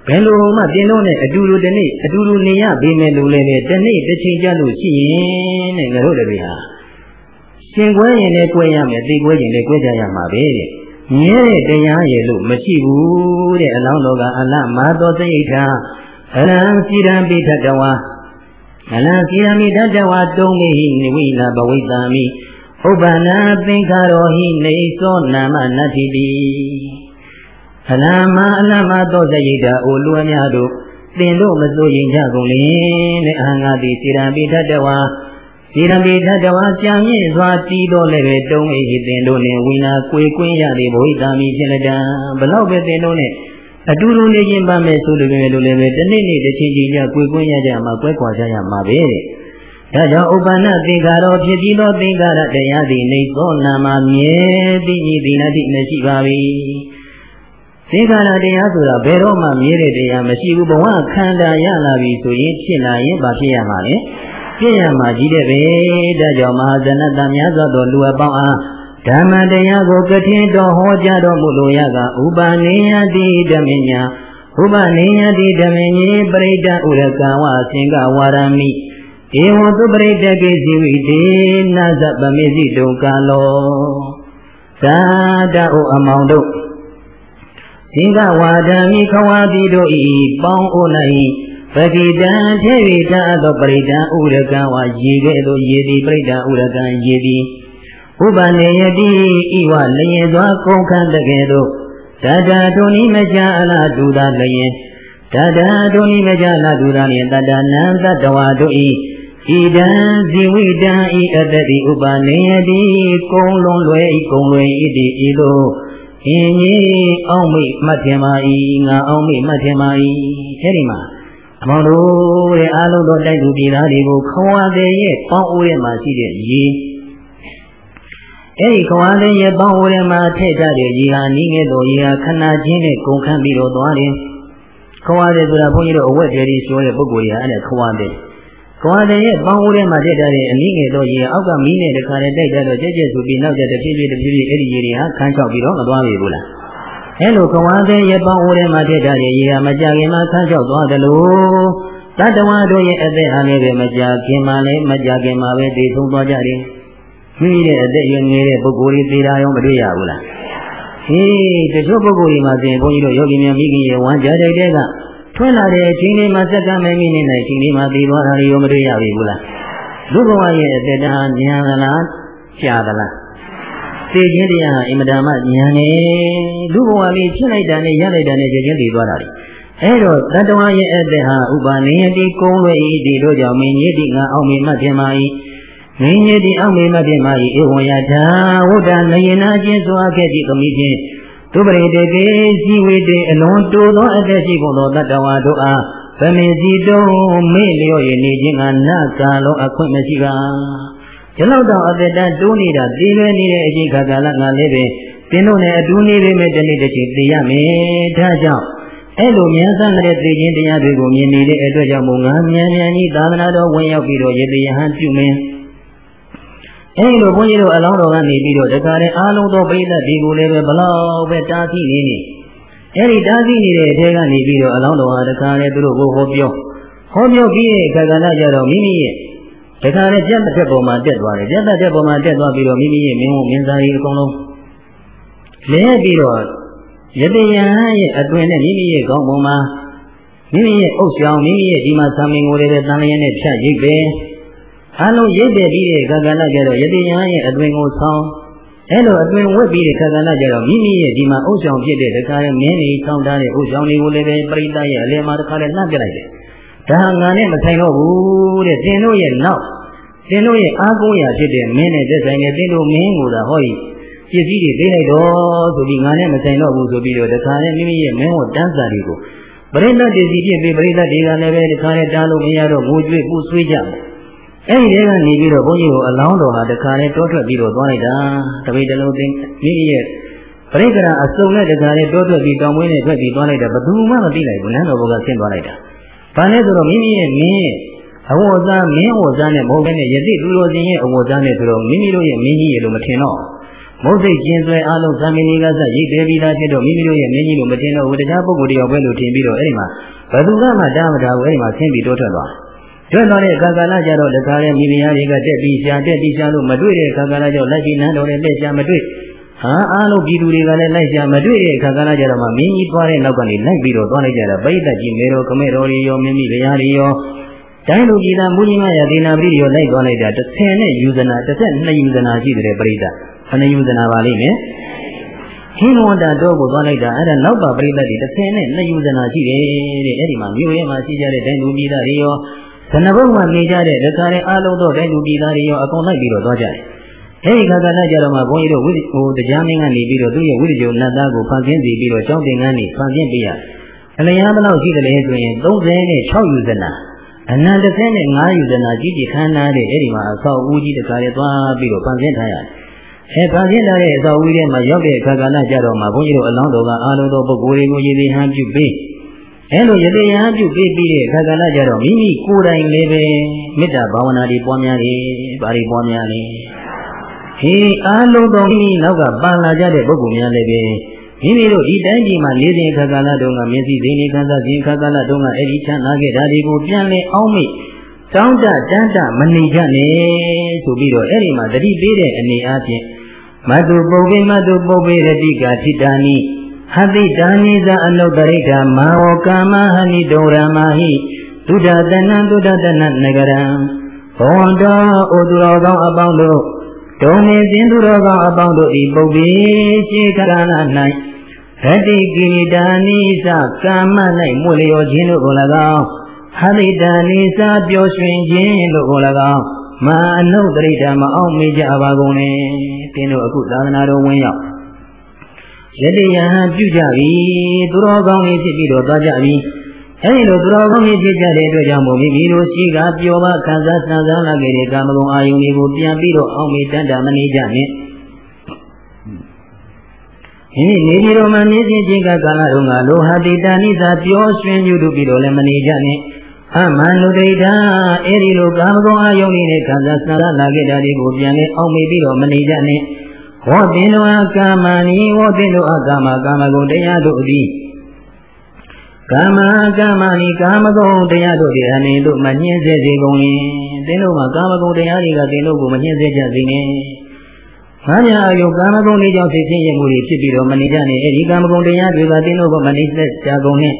ဘယ်လိုမှတင်းတို့နဲ့အတူတူတနေ့အတူတူနေရပေမဲ့လို့လည်းပဲတနေ့တစ်ချိန်ကြလို့ရှိရင်တဲ့ငါတို့တပည့်ဟာရှင်ကွဲရင်လည်းကွဲရမယ်သိကွဲရင်လည်းကွဲကြရမှာပဲတဲ့မြဲတဲ့တရားရဲ့လို့မရှိဘူးတဲ့အလောင်းတော်ကအလမာသောစိတ်ထာအလံစီရံပိထတဝါအလံစီရံပိထတဝါတုံးမိနိဝိလာဘဝိတံမိဥပ္ပနာသင်္ခါရောဟိနေသောနာမနတ္တိတိ အလမအလမသောစရိတာအိုလူအများတို့သင်တို့မစိုးရင်ကြကုန်လေတဲ့အဟံငါတိစေရံပိထတဝါစေရံပိထတဝါကြံမြင့်စွာတီးတော်လည်းပဲတုံးအိသင်တို့နဲ့ဝိနာကွေကွင်းရသည်ဘဝိတာမိဖြစ်လက်တံဘလောက်ပဲသင်တို့နဲ့အတူတူနေခြင်းပါမယ်ဆိုလို့ပဲလို့လည်းပဲတနေ့နေ့တစ်ချိန်ချိန်ကြကွေကွင်းရကြမှာကွဲကွာကြရမှာပဲတဲ့ဒါကြောင့်ဥပ္ပန္နသင်္ခါရောဖြစ်ပြီးသောသင်္ခါရတရားသည်နေသောနာမမြဲသိဤသိနာတိမရှိပါ၏ သင်္ခါရတရားဆိုတာဘယ်တော့မှမြဲတဲ့တရားမရှိဘူးဘဝခန္ဓာရလာပြီဆိုရင်ဖြစ်လာရင်ဘာဖြစ်ရမှာလဲဖြစ်ရမှာကြီးတဲ့ပဲဒါကြောင့်မဟာဇနတများစွာသောလူအပေါင်းအားဓမ္မတရားကိုကထင်တော်ဟောကြားတော်မူလိုရကဥပနိယတိဓမ္မညာဥပနိယတိဓမ္မညေပရိဒဥရကဝအင်္ဂဝါရမိဧဝံသူပရိတကေဇီဝိတေနသပမေစီတုံကာလောသာတဩအမောင်တို့ သင်္ကဝါဒံမိခဝါတိတို့ဤပေါင်းအို၌ပတိတံထေဝိတသောပရိဒံဥရကံဝါရေကဲ့သို့ရေသည်ပရိဒံဥရကံရေသည်ဥပနေယတိဤဝလျင်စွာကုန်ခန့်တကယ်သို့တတဒုနိမကြအလားဒုသာလျင်တတဒုနိမကြအလားဒုသာလျင်တတနံတတဝါတို့ဤဣဒံဇီဝိတံဤအတ္တိဥပနေယတိကုံလွန်လွယ်ဤကုံလွယ်ဤတိဤသို့ အင်းကြီးအောက်မိတ်မှတ်ထင်ပါ၏ငါအောက်မိတ်မှတ်ထင်ပါ၏အဲဒီမှာအမောင်တို့တဲ့အာလုံးတော်တိုက်သူပြည်သားတွေကိုခွန်ဝါတဲ့ရဲ့ပေါင်းအိုးထဲမှာရှိတဲ့ရေအဲဒီခွန်ဝါတဲ့ရဲ့ပေါင်းအိုးထဲမှာထည့်ထားတဲ့ရေဟာနီးငယ်တော်ရေဟာခဏချင်းနဲ့ကုန်ခန့်ပြီးတော့သွားတယ်ခွန်ဝါတဲ့ဆိုတာဘုန်းကြီးတို့အဝတ်တွေဆိုတဲ့ပုဂ္ဂိုလ်ကြီးအဲ့ဒါခွန်ဝါတဲ့ ခွန်ဝါတဲ့ရဲ့ပေါင်းအိုးထဲမှာထည့်ထားတဲ့အနည်းငယ်တော်ရေအောက်ကမီးနဲ့တခါတည်းတိုက်ကြတော့ကြက်ကြက်ဆိုပြီးနောက်ကျတဖြည်းဖြည်းတဖြည်းဖြည်းအဲ့ဒီရေတွေဟာခန်းချောက်ပြီးတော့မသွားပြီဘူးလားအဲလိုကဝါတဲ့ရပောင်းဦးထဲမှာထည့်ထားတဲ့ရေဟာမကြခင်မှာဆန်းချောက်သွားတယ်လို့တတဝါတို့ရဲ့အသက်အားလည်းပဲမကြခင်မှာလည်းမကြခင်မှာပဲတည်ဆုံးသွားကြတယ်မိမိရဲ့အသက်ရွယ်ငယ်တဲ့ပုဂ္ဂိုလ်တွေသေတာရောမတွေ့ရဘူးလားဟေးတချို့ပုဂ္ဂိုလ်တွေမှာဆိုရင်ဘုန်းကြီးတို့ယောဂီများမိခင်ရဲ့ဝမ်းကြတဲ့တဲ့က ထွန်းလာတဲ့အချိန်လေးမှာစက္ကန့်မမိနေတဲ့အချိန်လေးမှာသေသွားတာရောမတွေ့ရပြီဘူးလားလူဘဝရဲ့အသက်တာညာသလားကြာသလားသိခြင်းတရားဟာအင်မတန်မှဉာဏ်နဲ့လူဘဝလေးဖြစ်လိုက်တာနဲ့ရလိုက်တာနဲ့ကြခြင်းတည်သွားတာလေအဲတော့တတဝရဲ့အသက်ဟာဥပါနေယတိကုံဝေဤဒီတို့ကြောင့်မင်းညတိငါအောင်မေမှတ်ဖြစ်မှာ၏မင်းညတိအောင်မေမှတ်ဖြစ်မှာ၏ဧဝံယထာဝုဒ္ဒနယေနာချင်းစွာခဲ့သည့်ကမိဖြင့် သူပရိတေကေစီဝေတေအလွန်တိုသောအသက်ရှိကုန်သောတတဝတို့အားဗမေစီတုံးမေ့လျော့ရနေခြင်းကနကာလုံးအခွင့်မရှိပါဒီလောက်တော့အသက်တန်းတိုးနေတာတည်လွယ်နေတဲ့အချိန်ခါကာလငါလည်းပဲသင်တို့နဲ့အတူနေပေမဲ့တနေ့တစ်ချိန်သိရမယ်ဒါကြောင့်အဲ့လိုမြန်ဆန်တဲ့သိခြင်းတရားတွေကိုမြင်နေတဲ့အတွက်ကြောင့်မို့ငါမြန်မြန်ကြီးသာသနာတော်ဝင်ရောက်ပြီးတော့ယေတယဟန်ပြုမင်း အဲ့လိုဘုန်းကြီးတို့အလောင်းတော်ကနေပြီးတော့တခါတည်းအားလုံးသောပြိဿတွေကိုလည်းပဲဘလောက်ပဲတားဆီးနေနေအဲ့ဒီတားဆီးနေတဲ့အထဲကနေပြီးတော့အလောင်းတော်ဟာတခါတည်းသူတို့ကိုဟောပြောဟောပြောပြီးတဲ့အခါကလည်းကြတော့မိမိရဲ့တခါလေပြတ်တဲ့ပုံမှာတက်သွားတယ်ပြတ်တဲ့ပုံမှာတက်သွားပြီးတော့မိမိရဲ့မင်းဝန်မင်းသားကြီးအကုန်လုံးလဲပြီးတော့ယတယံရဲ့အတွင်နဲ့မိမိရဲ့ခေါင်းပုံမှာမိမိရဲ့အုပ်ဆောင်မိမိရဲ့ဒီမှာသာမင်ကိုလည်းပဲတန်လျက်နဲ့ဖြတ်ရိပ်ပဲ အလုံးရိပ်တယ်ပြီးတဲ့ခါကလည်းကြတော့ယတယံရဲ့အတွင်ကိုဆောင်းအဲ့လိုအတွင်ဝက်ပြီးတဲ့ခါကလည်းကြတော့မိမိရဲ့ဒီမှာအုပ်ဆောင်ဖြစ်တဲ့တခါရဲ့မင်းကြီးဆောင်းထားတဲ့အုပ်ဆောင်တွေကိုလည်းပဲပရိသတ်ရဲ့အလယ်မှာတခါလည်းနှံ့ပြလိုက်တယ်ဒါငါနဲ့မဆိုင်တော့ဘူးတဲ့သင်တို့ရဲ့နောက်သင်တို့ရဲ့အားကိုးရာဖြစ်တဲ့မင်းနဲ့သက်ဆိုင်တဲ့သင်တို့မင်းကိုသာဟောဤပစ္စည်းတွေသိလိုက်တော့ဆိုပြီးငါနဲ့မဆိုင်တော့ဘူးဆိုပြီးတော့တခါနဲ့မိမိရဲ့မင်းဟောတန်းစာတွေကိုပရိသတ်တည်စီဖြစ်ပြီးပရိသတ်တွေကလည်းပဲတခါနဲ့တားလို့မရတော့ငိုကြွေးပူဆွေးကြတယ် အဲ့ဒီထဲကနေပြီးတော့ဘုန်းကြီးကိုအလောင်းတော်ဟာတခါနဲ့တောထွက်ပြီးတော့သွားလိုက်တာတပိတ်တလုံးသိမိမိရဲ့ပရိက္ခရာအစုံနဲ့တခါနဲ့တောထွက်ပြီးတောင်မွေးနဲ့ထွက်ပြီးသွားလိုက်တာဘယ်သူမှမသိလိုက်ဘူးနန်းတော်ဘုရားဆင်းသွားလိုက်တာ။ဘာလဲဆိုတော့မိမိရဲ့မင်းအဝတ်စားမင်းဝတ်စားနဲ့မဟုတ်ဘဲနဲ့ယသိသူတော်စင်ရဲ့အဝတ်စားနဲ့ဆိုတော့မိမိတို့ရဲ့မင်းကြီးရေလို့မထင်တော့မုတ်စိတ်ကျင်းဆွဲအားလုံးသံမင်းကြီးကစရိတ်သေးပြီးသားဖြစ်တော့မိမိတို့ရဲ့မင်းကြီးလို့မထင်တော့ဘူးတရားပုဂ္ဂိုလ်တယောက်ပဲလို့ထင်ပြီးတော့အဲ့ဒီမှာဘယ်သူကမှတားမတားဘူးအဲ့ဒီမှာဆင်းပြီးတိုးထွက်သွား ကျွတ်သွားတဲ့အခါကာလကြတော့တခါလဲမိဖုရားတွေကတက်ပြီးရှာတက်ပြီးရှာလို့မတွေ့တဲ့အခါကာလကြောင့်လိုက်ပြီးနန်းတော်နဲ့လက်ရှာမတွေ့ဟာအားလုံးပြည်သူတွေကလည်းလိုက်ရှာမတွေ့တဲ့အခါကလည်းကြတော့မှမင်းကြီးသွားတဲ့နောက်ကနေလိုက်ပြီးတော့သွားလိုက်ကြတာပိဋကကြီးမေတော်ခမဲတော်တွေရောမင်းမိဘုရားတွေရောတိုင်းလူပြည်သားမူကြီးမရဒေနာပရိရောလိုက်သွားလိုက်တာ30နဲ့ယူဇနာ32ယူဇနာရှိတယ်ပိဋကခဏယူဇနာပါလိမ့်မယ်ဟင်းဝန္တာတော့ကိုသွားလိုက်တာအဲ့ဒါနောက်ပါပြိသက်တွေ30နဲ့2ယူဇနာရှိတယ်တဲ့အဲ့ဒီမှာမြို့ရဲမှာရှိကြတဲ့တိုင်းလူပြည်သားတွေရော ဇနဘုံမှာနေကြတဲ့ဒကာတွေအားလုံးတော့တိုင်းလူပြည်သားတွေရောအကုန်လိုက်ပြီးတော့သွားကြတယ်အဲဒီခါကလည်းကြတော့မှဘုန်းကြီးတို့ဝိဟိုတရားမင်းကနေပြီးတော့သူ့ရဲ့ဝိရိယနတ်သားကိုဖန်ဆင်းစီပြီးတော့ကျောင်းသင်္ကန်းနေဖန်ဆင်းပေးရအလျားဘလောက်ရှိတယ်လဲဆိုရင်36ယူဇနာအနန္တဆဲနဲ့ငါးယူဇနာကြီးကြီးခမ်းနားတဲ့အဲ့ဒီမှာအဆောက်အဦကြီးတကားရဲသွားပြီးတော့ပန်ဆင်းထားရတယ်အဲပန်ဆင်းထားတဲ့အဆောက်အဦထဲမှာရောက်တဲ့အခါကလည်းကြတော့မှဘုန်းကြီးတို့အလောင်းတော်ကအာလုံးတော်ပုဂ္ဂိုလ်တွေကိုရည်ရည်ဟန်ပြုပေး အဲလိုရည်ရည်ဟန်ပြုပေးပြီးတဲ့အခါကလည်းကြတော့မိမိကိုယ်တိုင်လည်းပဲမေတ္တာဘာဝနာတွေပွားများတယ်ဘာတွေပွားများလဲဟေးအာလုံးတော်မိမိနောက်ကပန်လာကြတဲ့ပုဂ္ဂိုလ်များလည်းပဲမိမိတို့ဒီတိုင်းပြည်မှာလေးစဉ်အခါကာလတုန်းကမျက်စိသိနေခံစားခြင်းအခါကာလတုန်းကအဲ့ဒီချမ်းသာခဲ့တာတွေကိုပြန်လဲအောင်းမိတောင်းတတန်းတမနေကြနဲ့ဆိုပြီးတော့အဲ့ဒီမှာတတိပေးတဲ့အနေအားဖြင့်မတုပုပ္ပိမတုပုပ္ပိရတိကာထိတာနိ ဟတိတာနိဇအနုတ္တရိဋ္ဌမာဝကာမဟနိဒုရမဟိသုဒ္ဓတနံသုဒ္ဓတနနဂရံဘောဝန္တောဩသူတော်ကောင်းအပေါင်းတို့ဒုံနေခြင်းသူတော်ကောင်းအပေါင်းတို့ဤပုပ္ပိရှိခရဏ၌ရတိကိတာနိသကာမ၌မွလျောခြင်းတို့ကို၎င်းဟရိတာနိသပျော်ရွှင်ခြင်းတို့ကို၎င်းမာအနုတ္တိဓမ္မအောင်မေ့ကြပါကုန်လေတင်းတို့အခုသာသနာတော်ဝင်ရောက် ယတိယဟပြုကြပြီသူတော်ကောင်းတွေဖြစ်ပြီးတော့သွားကြပြီအဲဒီလိုသူတော်ကောင်းတွေဖြစ်ကြတဲ့အတွက်ကြောင့်မို့မိမိတို့ရှိကပျော်ပါခံစားဆန်းစားလာခဲ့တဲ့ကာမဂုဏ်အာယုန်တွေကိုပြန်ပြီးတော့အောင်မေ့တတ်တာမနေကြနဲ့မိမိနေပြည်တော်မှာမြင့်စင်ခြင်းကကာလတုန်းကလောဟတိတဏိသာပျော်ရွှင်မြူတူပြီးတော့လည်းမနေကြနဲ့အမန္နုဒိဋ္ဌအဲ့ဒီလိုကာမဂုဏ်အာယုန်နဲ့ခံစားစားလာခဲ့တာတွေကိုပြန်လဲအောင်မေပြီးတော့မနေကြနဲ့ ဝေါတင်လောကာမနီဝေါတင်လောကာမကာမဂုဏ်တရားတို့သည်ကာမကာမနီကာမဂုဏ်တရားတို့ဒီအနေတို့မညှင်းစေစေကုန်ရင်သင်တို့မှာကာမဂုဏ်တရားတွေကသင်တို့ကိုမညှင်းစေကြစေနဲ့။ဘာညာအယုကာမဂုဏ်လေးကြောင့်သိချင်းရမှုတွေဖြစ်ပြီးတော့မနေကြနဲ့အဲဒီကာမဂုဏ်တရားတွေကသင်တို့ကိုမနေစေကြကုန်နဲ့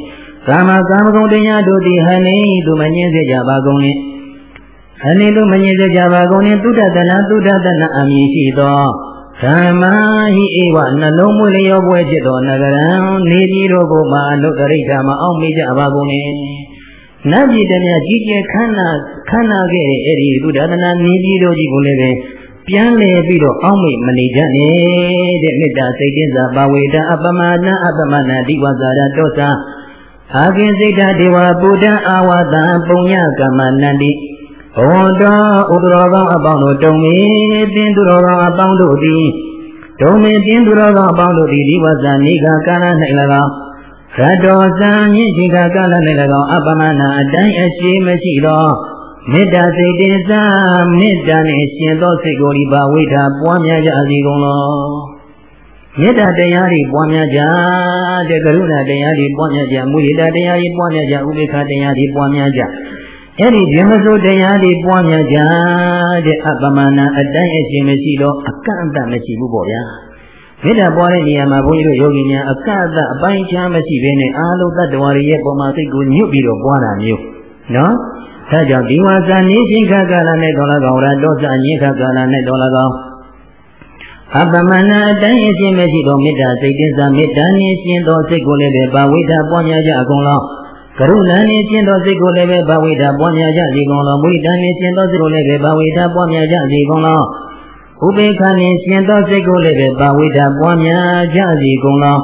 ကာမကာမဂုဏ်တရားတို့သည်ဟနေသူမငင်းစေကြပါကုန်နဲ့ဟနေသူမငင်းစေကြပါကုန်နဲ့သုဒ္ဓတနာသုဒ္ဓတနာအမည်ရှိသော ဓမ္မဟိဧဝနှလုံးမွေလျောပွဲဖြစ်သောနဂရံနေပြည်တော်ကိုမာအနုတ္တရိဓမ္မအောင်မေ့ကြပါကုန်နဲ့နတ်ပြည်တည်းများကြီးကျယ်ခန္ဓာခန္ဓာခဲ့တဲ့အဲ့ဒီသုဒ္ဓတနာနေပြည်တော်ကြီးကိုလည်းပဲပြန်လေပြီးတော့အောင်းမိတ်မနေကြနဲ့တဲ့မေတ္တာစိတ်တင်းစာပါဝေတာအပမနာအပမနာဒီဝဇာရတောစာအာကိစိတ်ဓာဒေဝပုဒ္ဓအာဝတံပုညကမ္မနန္တိ ဘဝတော်ဥဒရောကောင်းအပေါင်းတို့တုံမေတင်းသူတော်ကောင်းအပေါင်းတို့သည်တုံမေတင်းသူတော်ကောင်းအပေါင်းတို့သည်ဒီဝဇာနိကကာလ၌၎င်းရတောဇံညင်ရှိကကာလ၌၎င်းအပမနာအတိုင်းအရှိမရှိသောမေတ္တာစိတ်တင်စာမေတ္တာနှင့်ရှင်သောစိတ်ကိုဒီပါဝိထာပွားများကြစီကုန်လောမေတ္တာတရားတွေပွားများကြတဲ့ကရုဏာတရားတွေပွားများကြမုဒိတာတရားတွေပွားများကြဥပေက္ခတရားတွေပွားများကြ အဲ့ဒီဓမ္မစိုးတရားတွေပွားများကြတဲ့အပမနာအတိုင်းအရှင်မရှိတော့အကန့်အသတ်မရှိဘူးပေါ့ဗျာမေတ္တာပွားတဲ့နေရာမှာဘုန်းကြီးတို့ယောဂီများအကန့်အသတ်အပိုင်းခြားမရှိဘဲနဲ့အာလုံးတ attva တွေရဲ့ပုံမှာစိတ်ကိုညှုပ်ပြီးတော့ပွားတာမျိုးနော်ဒါကြောင့်ဒီဝါစာနေခြင်းခါကာလနဲ့တော်လာကောင်ရတောစညင်ခါကာလနဲ့တော်လာကောင်အပမနာအတိုင်းအချင်းမရှိသောမေတ္တာစိတ်တင်းစာမေတ္တာနှင့်ရှင်သောစိတ်ကိုလည်းပဲဘာဝိဒပွားများကြအကုန်လုံး ကရုဏာနှင့်ရှင်သောစိတ်ကိုလည်းပဲဘာဝိဒပွားများကြစီကုန်လုံးမုဒိတာနှင့်ရှင်သောစိတ်ကိုလည်းပဲဘာဝိဒပွားများကြစီကုန်လုံးဥပေက္ခနှင့်ရှင်သောစိတ်ကိုလည်းပဲဘာဝိဒပွားများကြစီကုန်လုံး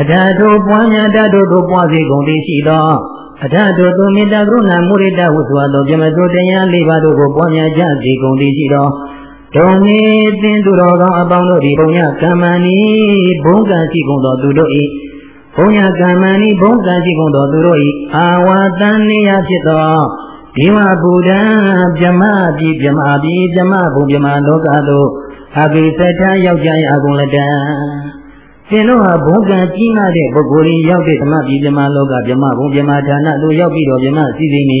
အထာတို့ပွားများတတ်တို့တို့ပွားစီကုန်သည်ရှိသောအထတို့သူမေတ္တာကရုဏာမုရိတဝုသောသောပြမသောတရားလေးပါးတို့ကိုပွားများကြစီကုန်သည်ရှိသောဒုံနေသင်သူတော်ကောင်းအပေါင်းတို့ဒီဘုံညကမ္မဏီဘုံကံရှိကုန်သောသူတို့၏ ဘုံညကမ္မဏီဘုံကံရှိကုန်သောသူတို့၏အာဝတန်နေယဖြစ်သောဒီဝဗုဒ္ဓံဗြမပြီဗြမပြီဗြမဘုံဗြမလောကသို့အဘိသတ္တရောက်ကြရကုန်လတံသင်တို့ဟာဘုံကံကြီးမားတဲ့ပုဂ္ဂိုလ်ကြီးရောက်တဲ့ဓမ္မပြီဗြမလောကဗြမဘုံဗြမဌာနသို့ရောက်ပြီးတော့ဗြမစီစဉ်နေ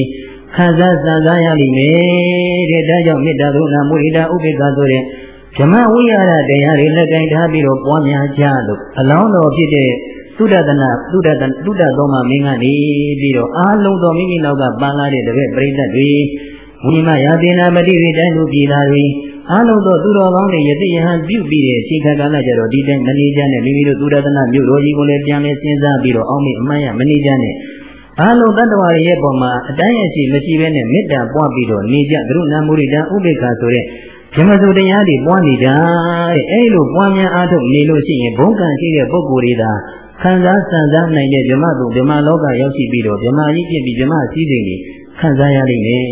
ခံစားစံစားရလိမ့်မယ်တဲ့ဒါကြောင့်မေတ္တာကရုဏာမုဒိတာဥပေက္ခဆိုတဲ့ဓမ္မဝိရဒတရားတွေလက်ကင်ထားပြီးတော့ပွားများကြလို့အလောင်းတော်ဖြစ်တဲ့ သုဒ္ဓတနာသုဒ္ဓတသုဒ္ဓသောမမင်းကနေပြီးတော့အာလုံးတော်မိမိနောက်ကပန်းလာတဲ့တပည့်ပရိသတ်တွေဝိမယာတိနာပတိရိတိုင်းလူပြည်သားတွေအားလုံးသောသူတော်ကောင်းတွေယတိယဟန်ပြုပြီးတဲ့ချိန်ခါကာလကြတော့ဒီတိုင်းမနေကြနဲ့မိမိတို့သုဒ္ဓတနာမြို့တော်ကြီးကိုလည်းပြန်လဲစဉ်းစားပြီးတော့အောင်းမိအမှန်ရမနေကြနဲ့အားလုံးတတ္တဝါရဲ့ပုံမှာအတိုင်းအရှိမရှိဘဲနဲ့မေတ္တာပွားပြီးတော့နေကြကရုဏာမုရိဒာဥပေက္ခဆိုတဲ့ဓမ္မစုတရားတွေပွားနေတာတဲ့အဲလိုပွားများအားထုတ်နေလို့ရှိရင်ဘုံကံရှိတဲ့ပုဂ္ဂိုလ်တွေသာ ခံစားစံစားနိုင်တဲ့ဗြဟ္မတုဗြဟ္မလောကရောက်ရှိပြီးတော့ဗြဟ္မကြီးဖြစ်ပြီးဗြဟ္မစည်းစိမ်ကြီးခံစားရလိမ့်မယ်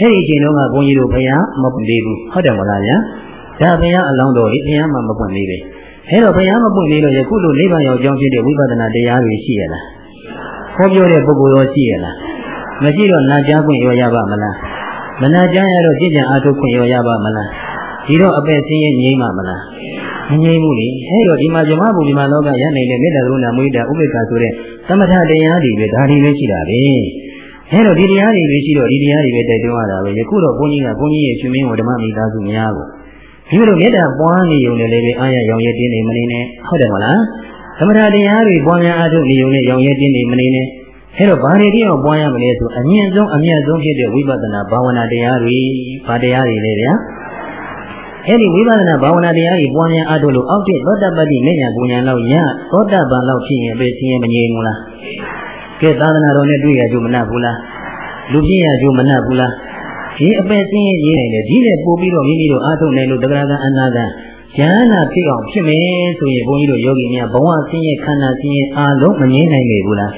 အဲ့ဒီအချိန်တုန်းကဘုန်းကြီးတို့ဘုရားမပွင့်သေးဘူးဟုတ်တယ်မလားဗျာဒါဘုရားအလောင်းတော်ကြီးဘုရားမှမပွင့်သေးပဲအဲ့တော့ဘုရားမပွင့်သေးလို့ယခုလိုနိဗ္ဗာန်ရောက်ကြောင်းဖြစ်တဲ့ဝိပဿနာတရားတွေရှိရလားဟောပြောတဲ့ပုဂ္ဂိုလ်ရောရှိရလားမရှိတော့နာကြားခွင့်ရောရပါမလားမနာကြားရတော့ကြည်ကြံအားထုတ်ခွင့်ရောရပါမလားဒီတော့အပည့်ဆင်းရဲငြိမ်းပါမလား မငြိမ်းဘူးလေအဲ့တော့ဒီမှာဇမဘုံဒီမှာလောကရနိုင်တဲ့မေတ္တာကရုဏာမုဒိတာဥပေက္ခဆိုတဲ့သမထတရားတွေပဲဒါတွေပဲရှိတာပဲအဲ့တော့ဒီတရားတွေပဲရှိတော့ဒီတရားတွေပဲတိုက်တွန်းရတာပဲယခုတော့ဘုန်းကြီးကဘုန်းကြီးရဲ့ရှင်မင်းဝဓမ္မမိသားစုများကိုဒီလိုမေတ္တာပွားနေုံနဲ့လည်းပဲအားရရောင်ရဲတင်းနေမနေနဲ့ဟုတ်တယ်မလားသမထတရားတွေပွားများအားထုတ်နေုံနဲ့ရောင်ရဲတင်းနေမနေနဲ့အဲ့တော့ဘာတွေတရားပွားရမလဲဆိုအမြင့်ဆုံးအမြတ်ဆုံးဖြစ်တဲ့ဝိပဿနာဘာဝနာတရားတွေဘာတရားတွေလဲဗျာ အဲ့ဒီဝိပဿနာဘာဝနာတရားကြီးပွားများအားထုတ်လို့အောက်တဲ့သောတပတ္တိမေညာပူညာလောက်ရသောတပန်လောက်ဖြစ်ရင်ပဲဆင်းရဲမငြိမ်ဘူးလားကဲသာသနာတော်နဲ့တွေ့ရကြမနှက်ဘူးလားလူပြည့်ရကြမနှက်ဘူးလားဒီအပယ်ဆင်းရဲရေးနိုင်တယ်ဒီနဲ့ပို့ပြီးတော့မိမိတို့အားထုတ်နိုင်လို့တဂရကအနာကဉာဏ်နာဖြစ်အောင်ဖြစ်မယ်ဆိုရင်ဘုန်းကြီးတို့ယောဂီများဘဝဆင်းရဲခန္ဓာဆင်းရဲအားလုံးမငြိမ်းနိုင်လေဘူးလား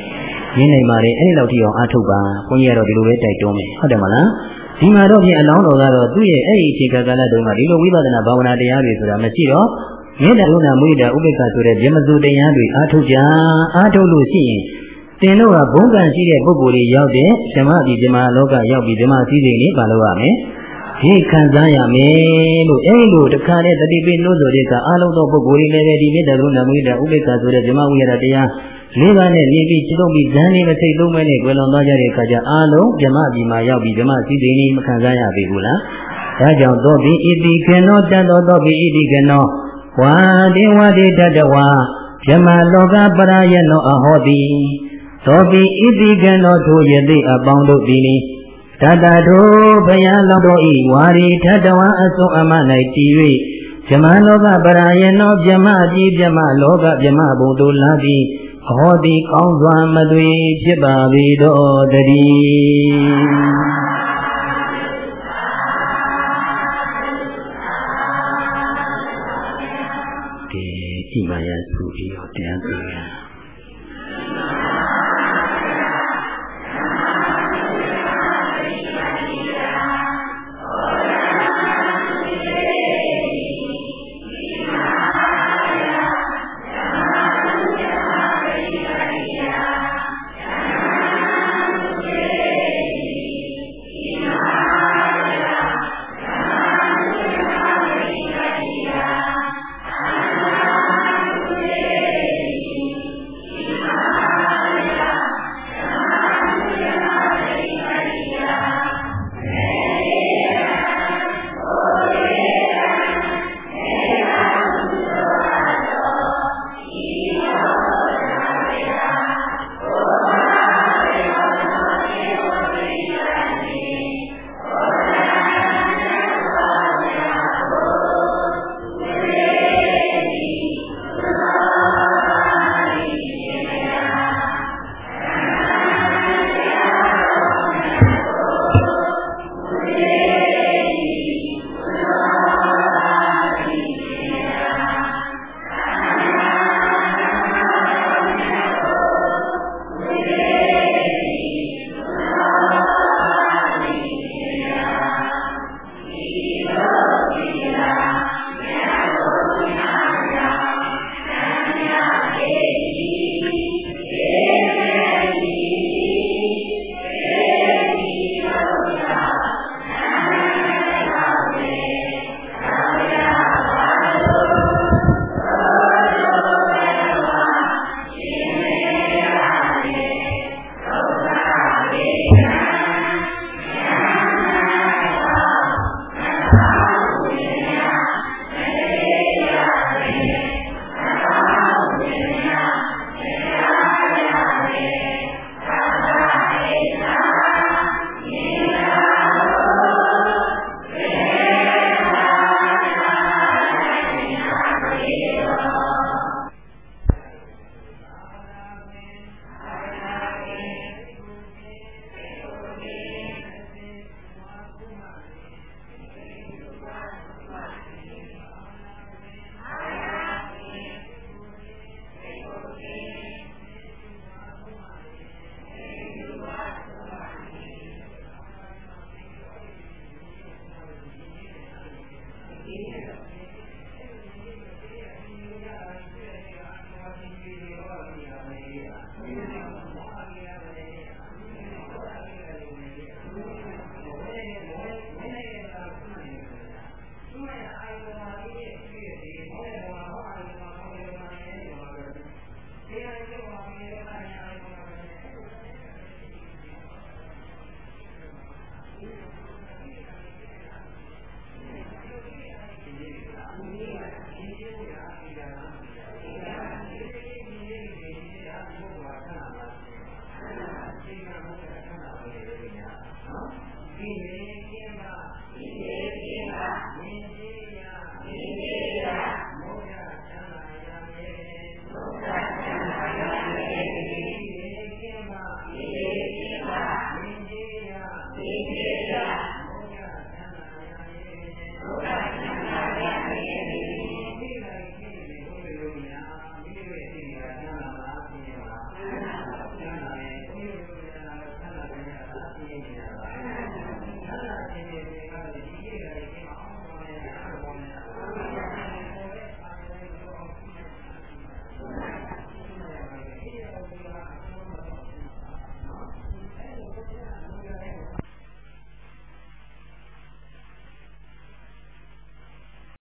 ငြိမ်းနိုင်ပါလေအဲ့ဒီလောက်ထိအောင်အားထုတ်ပါဘုန်းကြီးကတော့ဒီလိုပဲတိုက်တွန်းမယ်ဟုတ်တယ်မလား ဒီမှာတော့ဖြင့်အလောင်းတော်ကတော့သူ့ရဲ့အဲ့ဒီအခြေခံကာလတုန်းကဒီလိုဝိပဿနာဘာဝနာတရားတွေဆိုတာမရှိတော့မေတ္တာလုံးနာမွေးတာဥပိ္ပခဆိုတဲ့ဗြဟ္မစုတရားတွေအားထုတ်ကြအားထုတ်လို့ရှိရင်သင်တို့ကဘုံကံရှိတဲ့ပုဂ္ဂိုလ်တွေရောက်တဲ့ဓမ္မဒီဓမ္မလောကရောက်ပြီးဓမ္မစည်းစိမ်လေးပါလို့ရမယ်ဒီခံစားရမယ်လို့အဲ့လိုတခါနဲ့တတိပိလို့ဆိုတဲ့ကအာလုံးသောပုဂ္ဂိုလ်တွေလည်းပဲဒီမေတ္တာလုံးနာမွေးတာဥပိ္ပခဆိုတဲ့ဓမ္မဝိရဒတရား လေးပါးနဲ့နေပြီးခြေတော့ပြီးဇန်လေးမစိတ်လုံးမဲနဲ့ကွယ်လွန်သွားကြတဲ့အခါကျအာလုံးဗြဟ္မပြည်မှာရောက်ပြီးဗြဟ္မစည်းစိမ်လေးမခံစားရပြီဘူးလားဒါကြောင့်သောပိဣတိကေနောတတ္တောသောပိဣတိကေနောဝါတိဝါတိတတဝါဗြဟ္မလောကပရယနောအဟောတိသောပိဣတိကေနောထိုယတိအပေါင်းတို့သည်တတထိုဘုရားလောတော်ဤဝါရီထတဝါအစုံအမ၌တည်၍ဗြဟ္မလောကပရယနောဗြဟ္မကြီးဗြဟ္မလောကဗြဟ္မဘုံတို့လာပြီး ဟောတိကောင်းစွာမသွေဖြစ်ပါပေတော်တည်း